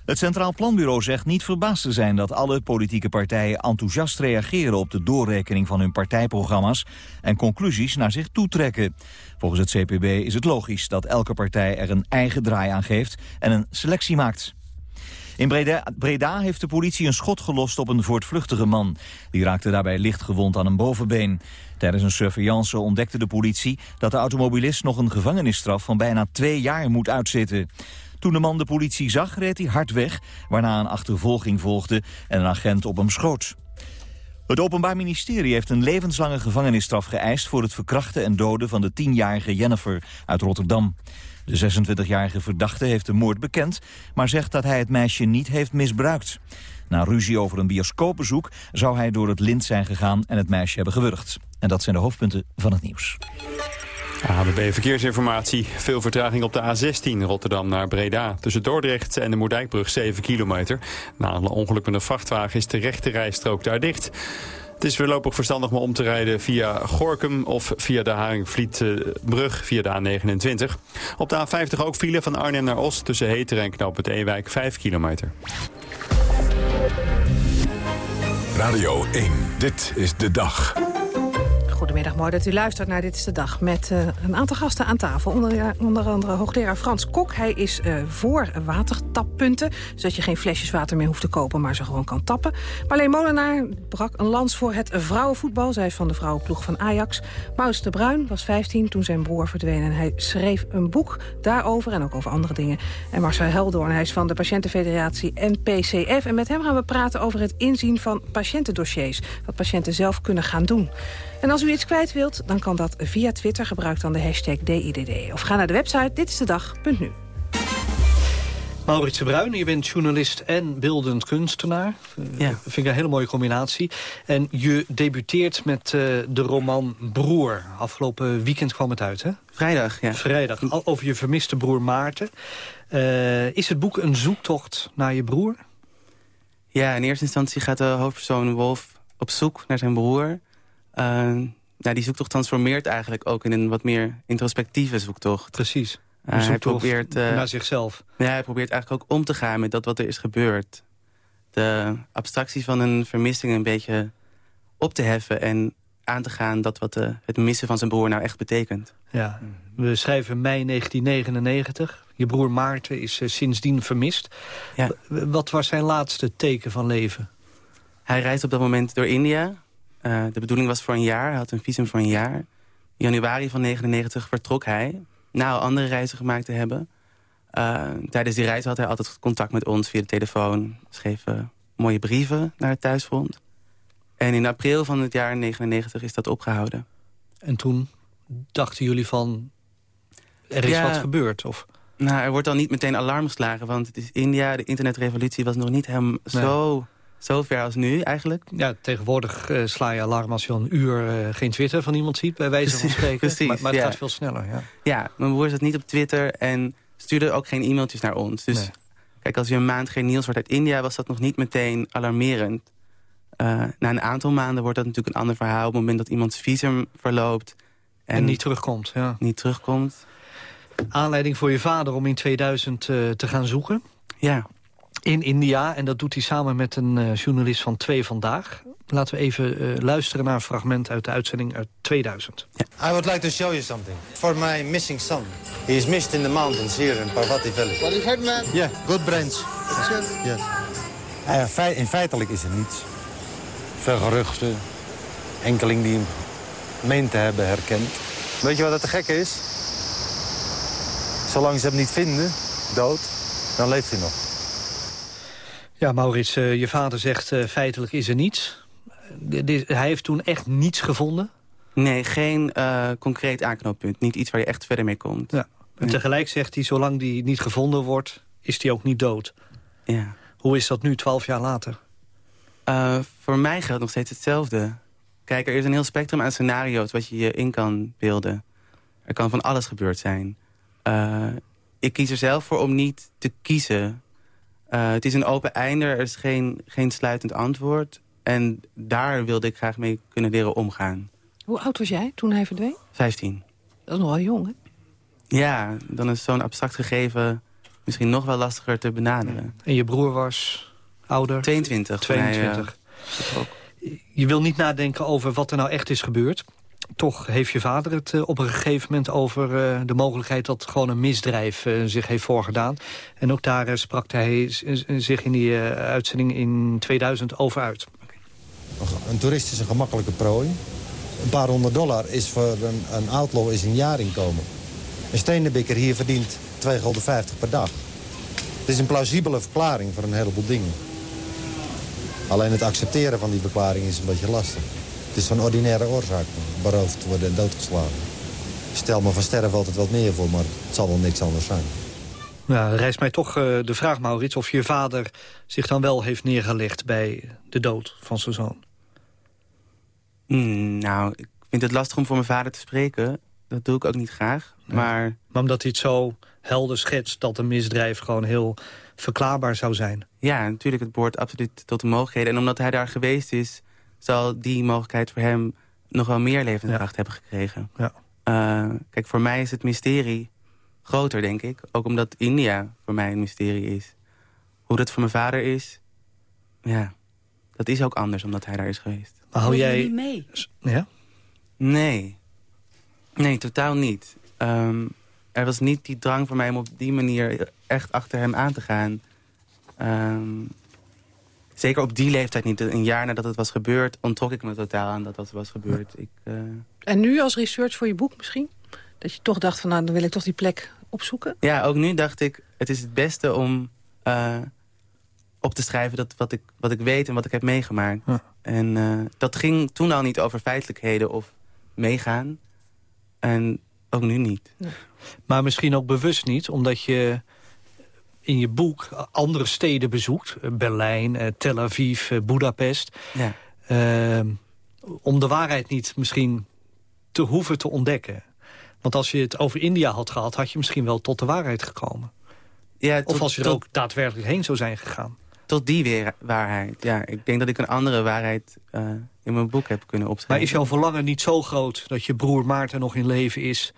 Het Centraal Planbureau zegt niet verbaasd te zijn dat alle politieke partijen enthousiast reageren op de doorrekening van hun partijprogramma's en conclusies naar zich toetrekken. Volgens het CPB is het logisch dat elke partij er een eigen draai aan geeft en een selectie maakt. In Breda, Breda heeft de politie een schot gelost op een voortvluchtige man. Die raakte daarbij licht gewond aan een bovenbeen. Tijdens een surveillance ontdekte de politie dat de automobilist nog een gevangenisstraf van bijna twee jaar moet uitzitten. Toen de man de politie zag, reed hij hard weg, waarna een achtervolging volgde en een agent op hem schoot. Het Openbaar Ministerie heeft een levenslange gevangenisstraf geëist... voor het verkrachten en doden van de 10-jarige Jennifer uit Rotterdam. De 26-jarige verdachte heeft de moord bekend... maar zegt dat hij het meisje niet heeft misbruikt. Na ruzie over een bioscoopbezoek zou hij door het lint zijn gegaan... en het meisje hebben gewurgd. En dat zijn de hoofdpunten van het nieuws. ABB Verkeersinformatie. Veel vertraging op de A16 Rotterdam naar Breda. Tussen Dordrecht en de Moerdijkbrug 7 kilometer. Na een ongeluk met een vrachtwagen is de rechte rijstrook daar dicht. Het is voorlopig verstandig om om te rijden via Gorkum of via de Haringvlietbrug via de A29. Op de A50 ook file van Arnhem naar Os tussen Heteren en Knoop het Ewijk 5 kilometer. Radio 1, dit is de dag. Goedemiddag, mooi dat u luistert naar Dit is de Dag... met uh, een aantal gasten aan tafel. Onder, onder andere hoogleraar Frans Kok. Hij is uh, voor watertappunten, zodat je geen flesjes water meer hoeft te kopen... maar ze gewoon kan tappen. Marleen Molenaar brak een lans voor het vrouwenvoetbal. Zij is van de vrouwenploeg van Ajax. Maus de Bruin was 15 toen zijn broer verdween... en hij schreef een boek daarover en ook over andere dingen. En Marcel Heldoorn, hij is van de Patiëntenfederatie NPCF. En met hem gaan we praten over het inzien van patiëntendossiers. Wat patiënten zelf kunnen gaan doen. En als u iets kwijt wilt, dan kan dat via Twitter. Gebruik dan de hashtag DIDD. Of ga naar de website ditstedag.nu. Maurits de Bruin, je bent journalist en beeldend kunstenaar. Ja. vind ik een hele mooie combinatie. En je debuteert met uh, de roman Broer. Afgelopen weekend kwam het uit, hè? Vrijdag, ja. Vrijdag, over je vermiste broer Maarten. Uh, is het boek een zoektocht naar je broer? Ja, in eerste instantie gaat de hoofdpersoon Wolf op zoek naar zijn broer. Uh, nou, die zoektocht transformeert eigenlijk ook in een wat meer introspectieve zoektocht. Precies. Uh, hij probeert, uh, naar zichzelf. Ja, hij probeert eigenlijk ook om te gaan met dat wat er is gebeurd. De abstractie van een vermissing een beetje op te heffen... en aan te gaan dat wat de, het missen van zijn broer nou echt betekent. Ja, we schrijven mei 1999. Je broer Maarten is uh, sindsdien vermist. Ja. Wat was zijn laatste teken van leven? Hij reist op dat moment door India. Uh, de bedoeling was voor een jaar. Hij had een visum voor een jaar. In januari van 99 vertrok hij. Na al andere reizen gemaakt te hebben. Uh, tijdens die reis had hij altijd contact met ons via de telefoon. Schreef mooie brieven naar het thuisfront. En in april van het jaar 99 is dat opgehouden. En toen dachten jullie van... er is Ja. wat gebeurd? Of? Nou, er wordt dan niet meteen alarm geslagen. Want het is India, de internetrevolutie was nog niet helemaal zo ver als nu eigenlijk. Ja, tegenwoordig eh, sla je alarm als je al een uur eh, geen Twitter van iemand ziet, bij wijze van spreken. Precies, maar maar het ja. gaat veel sneller, ja. Ja, mijn broer zat niet op Twitter en stuurde ook geen e-mailtjes naar ons. Dus Nee. kijk, als je een maand geen nieuws hoort uit India... was dat nog niet meteen alarmerend. Eh, na een aantal maanden wordt dat natuurlijk een ander verhaal... op het moment dat iemands visum verloopt... En, En niet terugkomt, ja. niet terugkomt. Aanleiding voor je vader om in 2000 eh, te gaan zoeken. Ja. In India, en dat doet hij samen met een eh, journalist van Twee Vandaag. Laten we even eh, luisteren naar een fragment uit de uitzending uit 2000. I would like to show you something. For my missing son. He is missed in the mountains here in Parvati village. What is it, man? Yeah, good brains. Yes. Ja, fei- in feitelijk is er niets. Veel geruchten. Enkeling die hem meent te hebben herkend. Weet je wat het te gekke is? Zolang ze hem niet vinden, dood, dan leeft hij nog. Ja, Maurits, eh, je vader zegt eh, feitelijk is er niets. Eh, hij heeft toen echt niets gevonden. Nee, geen concreet aanknooppunt. Niet iets waar je echt verder mee komt. Ja. En tegelijk zegt hij, zolang die niet gevonden wordt, is hij ook niet dood. Ja. Hoe is dat nu, twaalf jaar later? Voor mij geldt nog steeds hetzelfde. Kijk, er is een heel spectrum aan scenario's wat je je in kan beelden. Er kan van alles gebeurd zijn. Ik kies er zelf voor om niet te kiezen. Eh, het is een open einde, er is geen, geen sluitend antwoord. En daar wilde ik graag mee kunnen leren omgaan. Hoe oud was jij toen hij verdween? 15. Dat is nog wel jong, hè? Ja, dan is zo'n abstract gegeven misschien nog wel lastiger te benaderen. En je broer was ouder? 22. toen hij, eh, 22. Je wil niet nadenken over wat er nou echt is gebeurd. Toch heeft je vader het eh, op een gegeven moment over eh, de mogelijkheid... dat gewoon een misdrijf eh, zich heeft voorgedaan. En ook daar sprak hij zich in die uitzending in 2000 over uit. Een toerist is een gemakkelijke prooi. Een paar honderd dollar is voor een, een outlaw is een jaarinkomen. Een stenenbikker hier verdient 2,50 gulden per dag. Het is een plausibele verklaring voor een heleboel dingen. Alleen het accepteren van die verklaring is een beetje lastig. Het is zo'n ordinaire oorzaak. Beroofd worden en doodgeslagen. Stel me van sterven altijd wat meer voor, maar het zal wel niks anders zijn. Ja, rijst mij toch eh, de vraag, Maurits, of je vader zich dan wel heeft neergelegd... bij de dood van zijn zoon. Hmm, nou, ik vind het lastig om voor mijn vader te spreken. Dat doe ik ook niet graag. Maar Maar omdat hij het zo helder schetst dat een misdrijf gewoon heel verklaarbaar zou zijn. ja, natuurlijk, het behoort absoluut tot de mogelijkheden. En omdat hij daar geweest is, zal die mogelijkheid voor hem nog wel meer levenskracht hebben gekregen. Ja. Eh, kijk, voor mij is het mysterie groter, denk ik. Ook omdat India voor mij een mysterie is. Hoe dat voor mijn vader is, ja, dat is ook anders omdat hij daar is geweest. Maar hou jij... niet mee? Ja? Nee. Nee, totaal niet. Ehm, er was niet die drang voor mij om op die manier echt achter hem aan te gaan. Ehm, zeker op die leeftijd niet. Een jaar nadat het was gebeurd, ontrok ik me totaal aan dat dat was gebeurd. Ik, eh, En nu als research voor je boek misschien? Dat je toch dacht van nou, dan wil ik toch die plek opzoeken? Ja, ook nu dacht ik, het is het beste om eh, op te schrijven dat wat, ik, wat ik weet en wat ik heb meegemaakt. En eh, dat ging toen al niet over feitelijkheden of meegaan. En ook nu niet. Maar misschien ook bewust niet, omdat je in je boek andere steden bezoekt. Eh, Berlijn, eh, Tel Aviv, eh, Budapest. Ja. Ehm, om de waarheid niet misschien te hoeven te ontdekken. Want als je het over India had gehad, had je misschien wel tot de waarheid gekomen. Ja, of als je er tot- ook daadwerkelijk heen zou zijn gegaan. Tot die weer waarheid. Ja, ik denk dat ik een andere waarheid in mijn boek heb kunnen opschrijven. Maar is jouw verlangen niet zo groot dat je broer Maarten nog in leven is...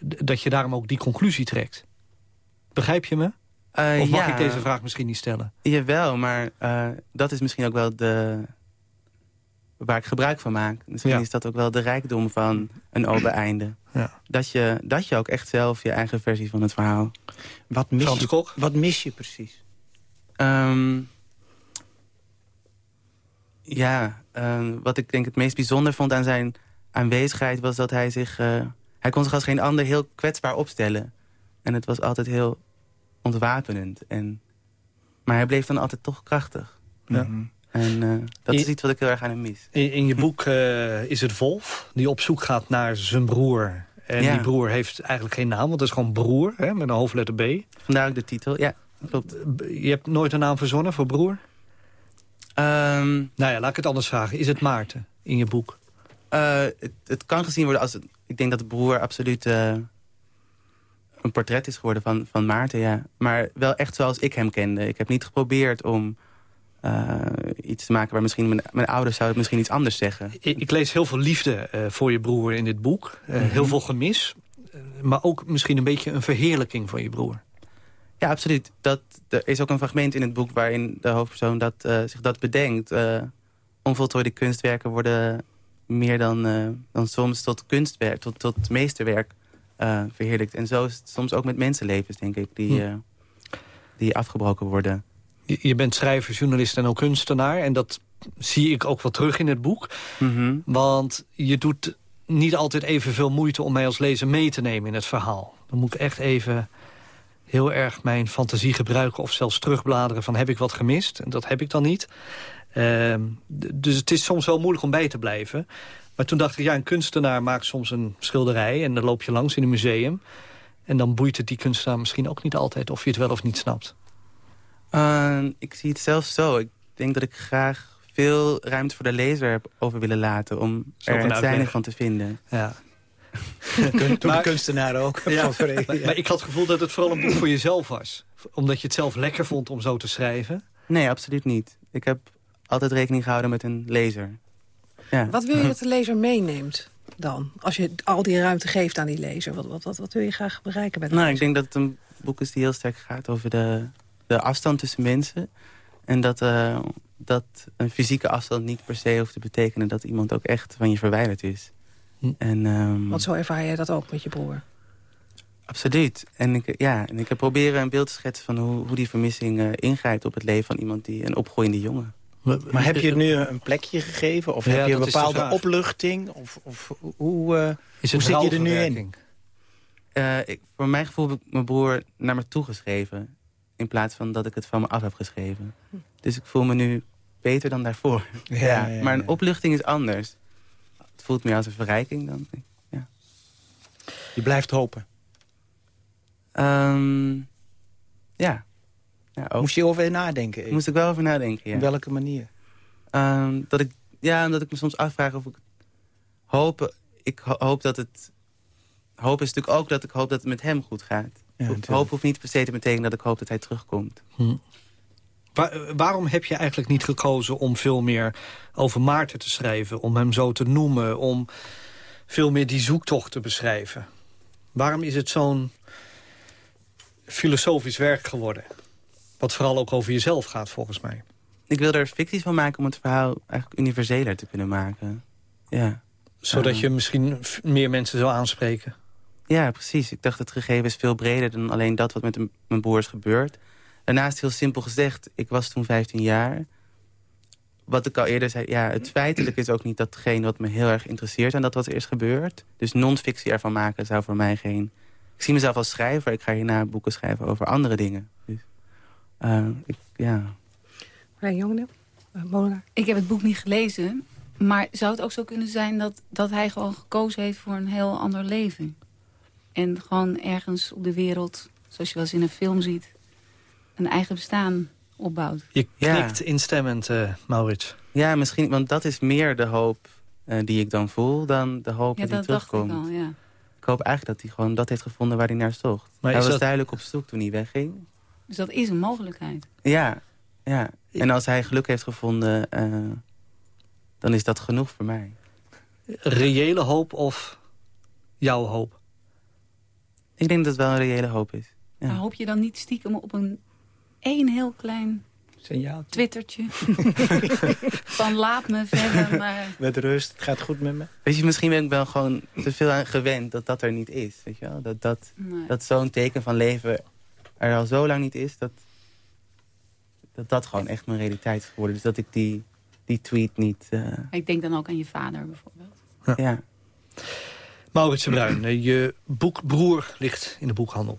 dat je daarom ook die conclusie trekt? Begrijp je me? Eh, of mag ja. ik deze vraag misschien niet stellen? Jawel, maar eh, dat is misschien ook wel de... waar ik gebruik van maak. Misschien Ja. is dat ook wel de rijkdom van een open einde. Ja. Dat, je, dat je ook echt zelf je eigen versie van het verhaal... Wat mis, Frans je, Kok? wat mis je precies? Ehm, ja, ehm, wat ik denk het meest bijzonder vond aan zijn aanwezigheid... was dat hij zich... eh, hij kon zich als geen ander heel kwetsbaar opstellen. En het was altijd heel ontwapenend. En, maar hij bleef dan altijd toch krachtig. Ja. En eh, dat is iets wat ik heel erg aan hem mis. In, in je boek eh, is het Wolf, die op zoek gaat naar zijn broer. En Ja. die broer heeft eigenlijk geen naam, want het is gewoon broer, hè, met een hoofdletter B. Vandaar ook de titel, ja, klopt. Je hebt nooit een naam verzonnen voor broer? Ehm, Nou ja, laat ik het anders vragen. Is het Maarten in je boek? Eh, het, het kan gezien worden als... Ik denk dat de broer absoluut eh, een portret is geworden van, van Maarten, ja. Maar wel echt zoals ik hem kende. Ik heb niet geprobeerd om eh, iets te maken waar misschien... Mijn, mijn ouders zouden misschien iets anders zeggen. Ik, ik lees heel veel liefde eh, voor je broer in dit boek. Eh, Heel veel gemis. maar ook misschien een beetje een verheerlijking van je broer. Ja, absoluut. Dat, er is ook een fragment in het boek waarin de hoofdpersoon dat, zich dat bedenkt. Onvoltooide kunstwerken worden meer dan, dan soms tot kunstwerk, tot, tot meesterwerk eh, verheerlijkt. En zo is het soms ook met mensenlevens, denk ik, die, Hm. eh, die afgebroken worden. Je, je bent schrijver, journalist en ook kunstenaar. En dat zie ik ook wel terug in het boek. Mhm. Want je doet niet altijd evenveel moeite om mij als lezer mee te nemen in het verhaal. Dan moet ik echt even heel erg mijn fantasie gebruiken... of zelfs terugbladeren van heb ik wat gemist? En dat heb ik dan niet. Ehm, dus het is soms wel moeilijk om bij te blijven. Maar toen dacht ik, ja, een kunstenaar maakt soms een schilderij... en dan loop je langs in een museum... en dan boeit het die kunstenaar misschien ook niet altijd... of je het wel of niet snapt. Eh, ik zie het zelf zo. Ik denk dat ik graag veel ruimte voor de lezer heb over willen laten... om er het uitleg. van te vinden. Ja. Kun, toen Maar- de kunstenaar ook. Maar, ja. maar ik had het gevoel dat het vooral een boek voor jezelf was. Omdat je het zelf lekker vond om zo te schrijven. Nee, absoluut niet. Ik heb altijd rekening gehouden met een lezer. Ja. Wat wil je dat de lezer meeneemt dan? Als je al die ruimte geeft aan die lezer. Wat, wat, wat, wat wil je graag bereiken bij de Nou, ik denk dat het een boek is die heel sterk gaat over de, de afstand tussen mensen. En dat, eh, dat een fysieke afstand niet per se hoeft te betekenen... dat iemand ook echt van je verwijderd is. Hm. En, ehm, Want zo ervaar jij dat ook met je broer. Absoluut. En ik, ja, en ik heb proberen een beeld te schetsen van hoe, hoe die vermissing eh, ingrijpt op het leven van iemand die een opgroeiende jongen. Maar heb je het nu een plekje gegeven? Of Ja, heb je een bepaalde vraag. opluchting? Of, of hoe, eh, Is hoe zit je er nu in? Eh, ik, voor mijn gevoel heb ik mijn broer naar me toe geschreven. In plaats van dat ik het van me af heb geschreven. Dus ik voel me nu beter dan daarvoor. Ja, ja, maar een ja. opluchting is anders. Het voelt meer als een verrijking dan. Je blijft hopen. Ehm, ja. Ja ook. Moest je over nadenken? even? Moest ik wel over nadenken, ja. Op welke manier? Ehm, dat ik, ja, omdat ik me soms afvraag of ik hoop... Ik ho- hoop dat het... Hoop is natuurlijk ook dat ik hoop dat het met hem goed gaat. hoop hoeft niet per se te betekenen dat ik hoop dat hij terugkomt. Waar- eh, waarom heb je eigenlijk niet gekozen om veel meer over Maarten te schrijven? Om hem zo te noemen? Om veel meer die zoektocht te beschrijven? Waarom is het zo'n filosofisch werk geworden? Wat vooral ook over jezelf gaat, volgens mij. Ik wil er ficties van maken om het verhaal eigenlijk universeler te kunnen maken. Ja. Zodat je misschien meer mensen zou aanspreken. Ja, precies. Ik dacht het gegeven is veel breder dan alleen dat wat met mijn broer is gebeurd. Daarnaast heel simpel gezegd, ik was toen 15 jaar. Wat ik al eerder zei, ja, het feitelijk is ook niet datgene wat me heel erg interesseert... en dat wat er is gebeurd. Dus non-fictie ervan maken zou voor mij geen... Ik zie mezelf als schrijver, ik ga hierna boeken schrijven over andere dingen. Dus, uh, ik, ja. Hey, jongen, uh, Ik heb het boek niet gelezen, maar zou het ook zo kunnen zijn... Dat, dat hij gewoon gekozen heeft voor een heel ander leven? En gewoon ergens op de wereld, zoals je wel eens in een film ziet... een eigen bestaan opbouwt. Je knikt ja. instemmend, uh, Maurits. Ja, misschien, want dat is meer de hoop uh, die ik dan voel... dan de hoop ja, dat hij terugkomt. Ik, al, ja. ik hoop eigenlijk dat hij gewoon dat heeft gevonden waar hij naar zocht. Maar hij was dat... duidelijk op zoek toen hij wegging. Dus dat is een mogelijkheid? Ja, ja. En als hij geluk heeft gevonden, uh, dan is dat genoeg voor mij. Reële hoop of jouw hoop? Ik denk dat het wel een reële hoop is. Ja. Maar hoop je dan niet stiekem op een één heel klein Signaal. Twittertje. van laat me verder, maar... Met rust, het gaat goed met me. Weet je, misschien ben ik wel gewoon te veel aan gewend dat dat er niet is. Weet je wel? Dat, dat, nee. dat zo'n teken van leven er al zo lang niet is... dat dat, dat gewoon echt mijn realiteit is geworden. Dus dat ik die, die tweet niet... Uh... Ik denk dan ook aan je vader bijvoorbeeld. Ja. ja. Maurits de Bruin, je boek Broer ligt in de boekhandel.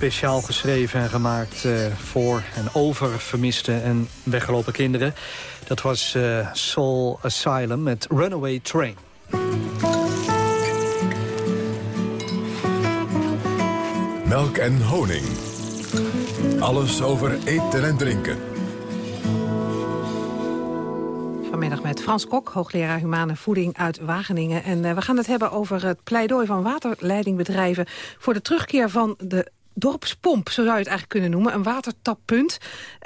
speciaal geschreven en gemaakt uh, voor en over vermiste en weggelopen kinderen. Dat was uh, Soul Asylum met Runaway Train. Melk en honing. Alles over eten en drinken. Vanmiddag met Frans Kok, hoogleraar Humane Voeding uit Wageningen. En uh, we gaan het hebben over het pleidooi van waterleidingbedrijven... voor de terugkeer van de dorpspomp, zo zou je het eigenlijk kunnen noemen. Een watertappunt.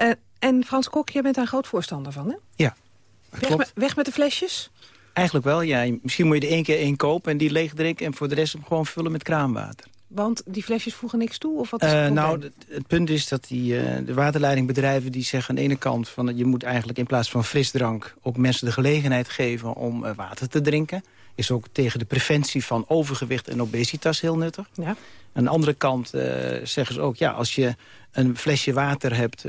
Uh, en Frans Kok, jij bent daar groot voorstander van, hè? Ja, weg met, weg met de flesjes? Eigenlijk wel, ja. Misschien moet je er één keer één kopen en die leeg drinken... en voor de rest hem gewoon vullen met kraanwater. Want die flesjes voegen niks toe? Of wat is uh, het nou, het, het, punt is dat die, uh, de waterleidingbedrijven die zeggen aan de ene kant... van je moet eigenlijk in plaats van frisdrank ook mensen de gelegenheid geven om uh, water te drinken. Is ook tegen de preventie van overgewicht en obesitas heel nuttig. Ja. Aan de andere kant zeggen ze ook, ja, als je een flesje water hebt...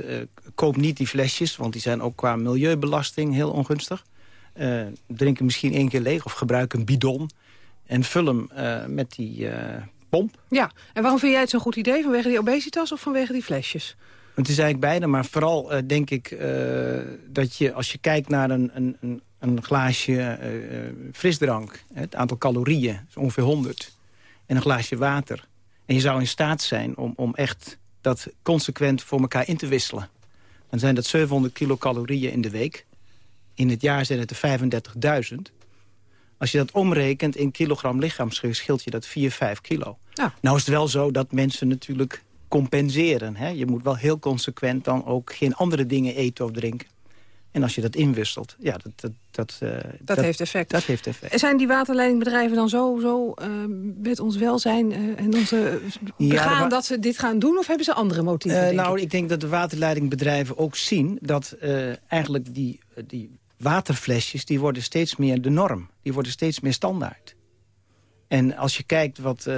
koop niet die flesjes, want die zijn ook qua milieubelasting heel ongunstig. drink hem misschien één keer leeg of gebruik een bidon... en vul hem met die pomp. Ja, en waarom vind jij het zo'n goed idee? Vanwege die obesitas of vanwege die flesjes? Het is eigenlijk beide, maar vooral uh, denk ik uh, dat je als je kijkt naar een, een, een glaasje uh, frisdrank... het aantal calorieën is ongeveer 100, en een glaasje water... en je zou in staat zijn om, om echt dat consequent voor elkaar in te wisselen. Dan zijn dat 700 kilocalorieën in de week. In het jaar zijn het er 35.000. Als je dat omrekent in kilogram lichaamsgewicht... scheelt je dat 4, 5 kilo. Ja. Nou is het wel zo dat mensen natuurlijk compenseren. Hè? Je moet wel heel consequent dan ook geen andere dingen eten of drinken. En als je dat inwisselt, ja, dat... Dat, dat, uh, dat, heeft effect. Dat heeft effect. Zijn die waterleidingbedrijven dan zo, zo uh, met ons welzijn uh, en onze begaan ja, dat ze dit gaan doen? Of hebben ze andere motieven? nou, ik? ik denk dat de waterleidingbedrijven ook zien... dat eigenlijk die, die waterflesjes, die worden steeds meer de norm. Die worden steeds meer standaard. En als je kijkt wat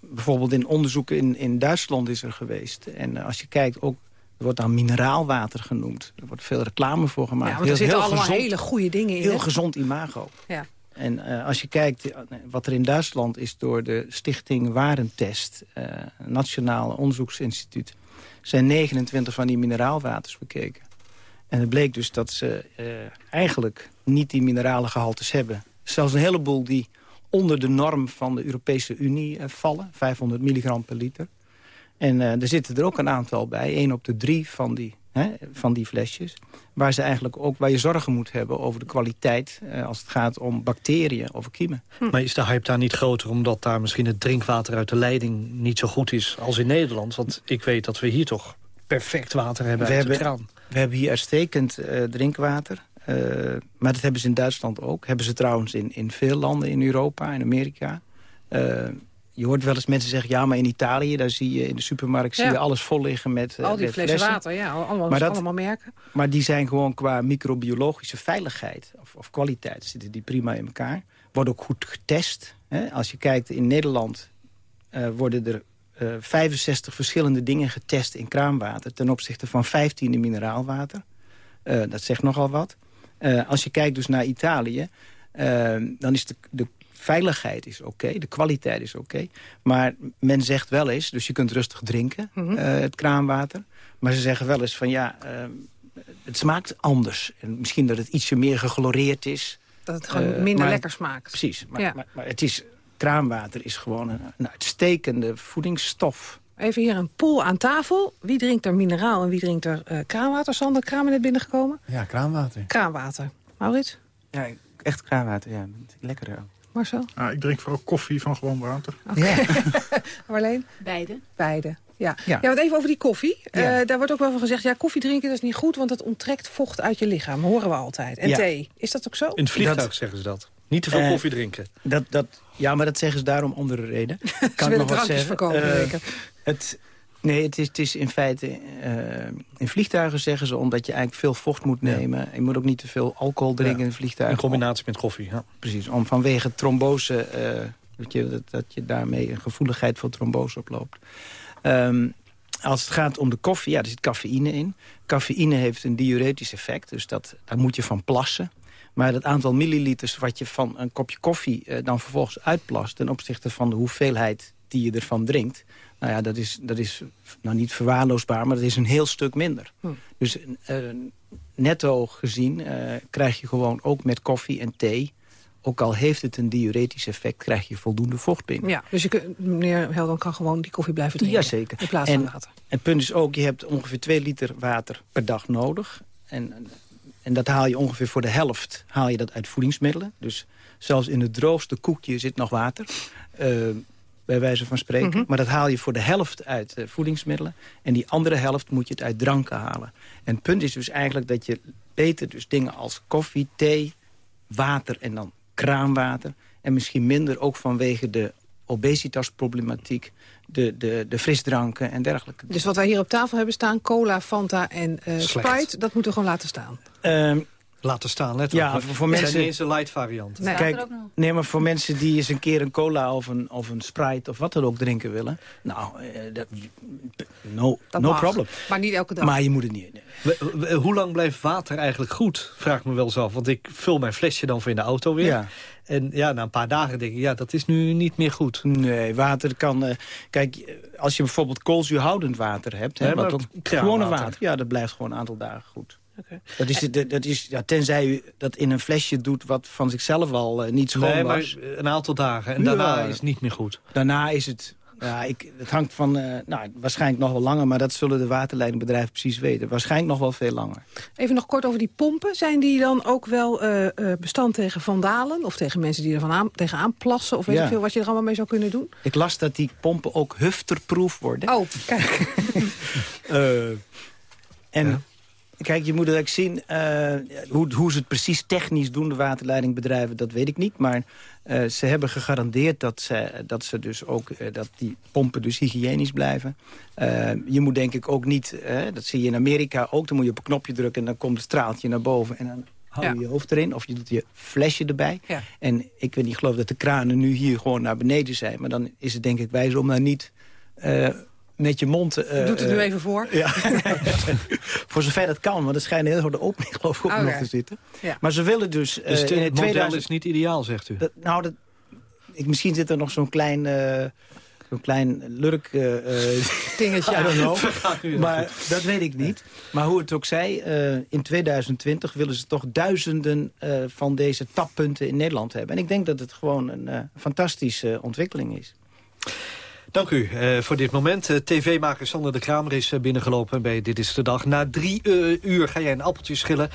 bijvoorbeeld in onderzoeken in, in Duitsland is er geweest... en als je kijkt ook, er wordt dan mineraalwater genoemd. Er wordt veel reclame voor gemaakt. Ja, want er zitten allemaal gezond, hele goede dingen in. Heel hè? gezond imago. Ja. En uh, als je kijkt wat er in Duitsland is door de stichting Warentest... een nationaal onderzoeksinstituut... zijn 29 van die mineraalwaters bekeken. En het bleek dus dat ze uh, eigenlijk niet die mineralengehaltes hebben. Zelfs een heleboel die onder de norm van de Europese Unie vallen. 500 milligram per liter. En uh, er zitten er ook een aantal bij. één op de drie van die, hè, van die flesjes. Waar, ze eigenlijk ook, waar je zorgen moet hebben over de kwaliteit... als het gaat om bacteriën of kiemen. Hm. Maar is de hype daar niet groter omdat daar misschien het drinkwater uit de leiding... niet zo goed is als in Nederland? Want ik weet dat we hier toch perfect water hebben we uit hebben, de kraan. We hebben hier uitstekend uh, drinkwater. Maar dat hebben ze in Duitsland ook. Hebben ze trouwens in, in veel landen in Europa, in Amerika. Je hoort wel eens mensen zeggen... ja, maar in Italië, daar zie je in de supermarkt... Ja. zie je alles vol liggen met Al die met flessen, flessen. water, ja. Allemaal, Maar dat- allemaal merken. Maar die zijn gewoon qua microbiologische veiligheid of, of kwaliteit... zitten die prima in elkaar. Worden ook goed getest. Hè? Als je kijkt in Nederland eh, worden er eh, 65 verschillende dingen getest in kraanwater... ten opzichte van 15 in mineraalwater. Eh, dat zegt nogal wat. Eh, als je kijkt dus naar Italië... eh, dan is de, de veiligheid is oké, de kwaliteit is oké. Maar men zegt wel eens, dus je kunt rustig drinken, Mhm. eh, het kraanwater. Maar ze zeggen wel eens van ja, eh, het smaakt anders. En misschien dat het ietsje meer gegloreerd is. Dat het gewoon Eh, minder maar- lekker smaakt. Precies, maar, Ja. maar, maar het is, kraanwater is gewoon een, een uitstekende voedingsstof. Even hier een pool aan tafel. Wie drinkt er mineraal en wie drinkt er eh, kraanwater? Sander, kraam net binnengekomen? Ja, kraanwater. Kraanwater. Maurits? Ja, echt kraanwater, ja. Lekkerder ook. Marcel? Ah, ik drink vooral koffie van gewoon water. Marleen? Beide. Beide. Ja. Ja. Ja. wat even over die koffie. Ja. Eh, daar wordt ook wel van gezegd, ja, koffie drinken dat is niet goed... want het onttrekt vocht uit je lichaam. horen we altijd. En Ja. thee. Is dat ook zo? In het vliegtuig Dat- zeggen ze dat. Niet te veel Eh, koffie drinken. Dat, dat, ja, maar dat zeggen ze daarom om andere reden. Kan ik willen nog wat zeggen? verkopen, Eh, het, nee, het is, het is in feite... eh, in vliegtuigen zeggen ze omdat je eigenlijk veel vocht moet nemen. Je moet ook niet te veel alcohol drinken Ja. in een vliegtuig. In combinatie met koffie, ja. Precies, om vanwege trombose... eh, dat, je, dat, dat je daarmee een gevoeligheid voor trombose oploopt. Ehm, als het gaat om de koffie, ja, er zit cafeïne in. Cafeïne heeft een diuretisch effect, dus dat, daar moet je van plassen. Maar het aantal milliliters wat je van een kopje koffie eh, dan vervolgens uitplast... ten opzichte van de hoeveelheid die je ervan drinkt... Nou ja, dat is, dat is nou niet verwaarloosbaar, maar dat is een heel stuk minder. Hm. Dus eh, netto gezien eh, krijg je gewoon ook met koffie en thee... ook al heeft het een diuretisch effect, krijg je voldoende vocht binnen. Ja, dus je kunt, meneer Helden kan gewoon die koffie blijven drinken. Jazeker. In plaats en, van water. Het punt is ook, je hebt ongeveer 2 liter water per dag nodig. En, en dat haal je ongeveer voor de helft haal je dat uit voedingsmiddelen. Dus zelfs in het droogste koekje zit nog water. eh, bij wijze van spreken. Mhm. Maar dat haal je voor de helft uit eh, voedingsmiddelen. En die andere helft moet je het uit dranken halen. En het punt is dus eigenlijk dat je beter dus dingen als koffie, thee, water en dan kraanwater. En misschien minder ook vanwege de obesitasproblematiek, de, de, de frisdranken en dergelijke. Dus wat wij hier op tafel hebben staan, cola, Fanta en eh, Slecht. Sprite... dat moeten we gewoon laten staan. Ehm, Laten staan, letterlijk. Ja, voor, voor zijn mensen... niet eens een light variant. Nee. Kijk, nee, maar voor mensen die eens een keer een cola of een, of een Sprite of wat dan ook drinken willen... nou, eh, dat, no, Dat no mag. problem. Maar niet elke dag. Maar je moet het niet... nee. Hoe lang blijft water eigenlijk goed? Vraag ik me wel eens af. Want ik vul mijn flesje dan voor in de auto weer. Ja. En ja, na een paar dagen denk ik, ja, dat is nu niet meer goed. Nee, water kan... eh, kijk, als je bijvoorbeeld koolzuurhoudend water hebt... Hè, Nee, wat maar dat- kraanwater. gewone water, ja, dat blijft gewoon een aantal dagen goed. Oké. Dat is, dat is, ja, tenzij u dat in een flesje doet wat van zichzelf al eh, niet schoon nee, maar was. een aantal dagen. En Ja. daarna is het niet meer goed. Daarna is het... Ja, ik, het hangt van... eh, nou, waarschijnlijk nog wel langer, maar dat zullen de waterleidingbedrijven precies weten. Waarschijnlijk nog wel veel langer. Even nog kort over die pompen. Zijn die dan ook wel eh, eh, bestand tegen vandalen? Of tegen mensen die er van aan, tegenaan plassen? Of weet Ja. ik veel wat je er allemaal mee zou kunnen doen? Ik las dat die pompen ook hufterproof worden. Oh, kijk. En kijk, je moet ook zien, eh, hoe, hoe ze het precies technisch doen, de waterleidingbedrijven, dat weet ik niet. Maar eh, ze hebben gegarandeerd dat ze, dat ze dus ook, eh, dat die pompen dus hygiënisch blijven. Je moet denk ik ook niet, dat zie je in Amerika ook, dan moet je op een knopje drukken en dan komt het straaltje naar boven en dan hou je Ja. je hoofd erin. Of je doet je flesje erbij. Ja. En ik weet niet, ik geloof dat de kranen nu hier gewoon naar beneden zijn. Maar dan is het denk ik wijs om daar niet eh, met je mond... eh, Doet het nu eh, even voor. ja. Voor zover dat kan, want er schijnt een heel harde opening geloof ik ook Oh, nog te zitten. Ja. Maar ze willen dus... eh, Dus het in het model 2000 is niet ideaal, zegt u. dat, nou, dat, ik, misschien zit er nog zo'n klein... eh, Zo'n klein lurk... Dingetje. I don't know. Maar dat weet ik niet. Maar hoe het ook zij, eh, in 2020 willen ze toch duizenden eh, van deze tappunten in Nederland hebben. En ik denk dat het gewoon een eh, fantastische ontwikkeling is. Dank u eh, voor dit moment. Eh, TV-maker Sander de Kramer is eh, binnengelopen bij Dit is de Dag. Na drie uur ga jij een appeltje schillen.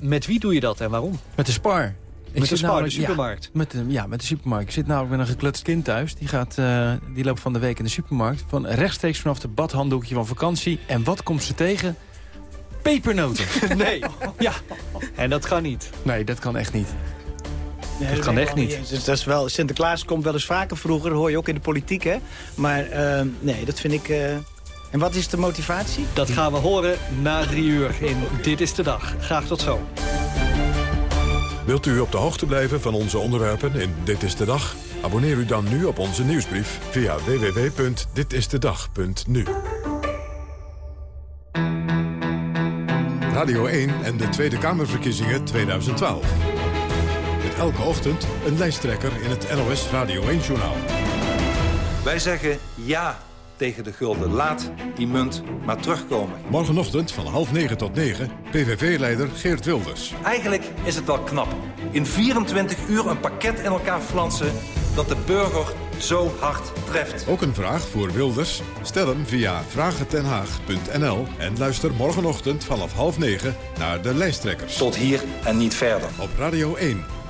Met wie doe je dat en waarom? Met de Spar. Ik Met de Spar, de namelijk- ja, supermarkt. met de, ja, met de supermarkt. Ik zit namelijk met een geklutst kind thuis. Die, gaat, die loopt van de week in de supermarkt. Van rechtstreeks vanaf de badhanddoekje van vakantie. En wat komt ze tegen? Pepernoten. nee. ja. En dat kan niet. Nee, dat kan echt niet. Nee, Dat kan echt niet. Dus dat is wel, Sinterklaas komt wel eens vaker vroeger, hoor je ook in de politiek, hè? Maar eh, nee, dat vind ik... eh, En wat is de motivatie? Dat gaan we horen na drie uur in Dit is de Dag. Graag tot zo. Wilt u op de hoogte blijven van onze onderwerpen in Dit is de Dag? Abonneer u dan nu op onze nieuwsbrief via www.ditistedag.nu. Radio 1 en de Tweede Kamerverkiezingen 2012. Elke ochtend een lijsttrekker in het NOS Radio 1-journaal. Wij zeggen ja tegen de gulden. Laat die munt maar terugkomen. Morgenochtend van half negen tot negen, PVV-leider Geert Wilders. Eigenlijk is het wel knap. In 24 uur een pakket in elkaar flansen dat de burger zo hard treft. Ook een vraag voor Wilders? Stel hem via vragentenhaag.nl en luister morgenochtend vanaf half negen naar de lijsttrekkers. Tot hier en niet verder. Op Radio 1,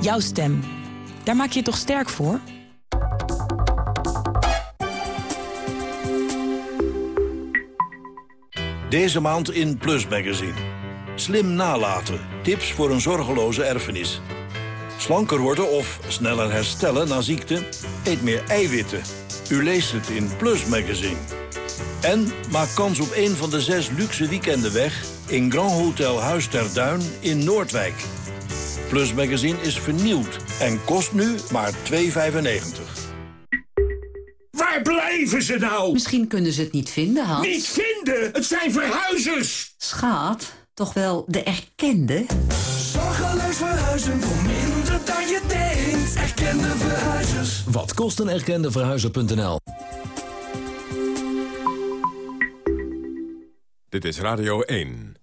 jouw stem. Daar maak je toch sterk voor? Deze maand in Plus Magazine. Slim nalaten. Tips voor een zorgeloze erfenis. Slanker worden of sneller herstellen na ziekte? Eet meer eiwitten. U leest het in Plus Magazine. En maak kans op een van de zes luxe weekenden weg... in Grand Hotel Huis ter Duin in Noordwijk. Plus Magazine is vernieuwd en kost nu maar 2,95. Waar blijven ze nou? Misschien kunnen ze het niet vinden, Hans. Niet vinden? Het zijn verhuizers! Schaat, toch wel de erkende? Zorgeloos verhuizen voor minder dan je denkt. Erkende verhuizers. Wat kost een erkende verhuizer.nl? Dit is Radio 1.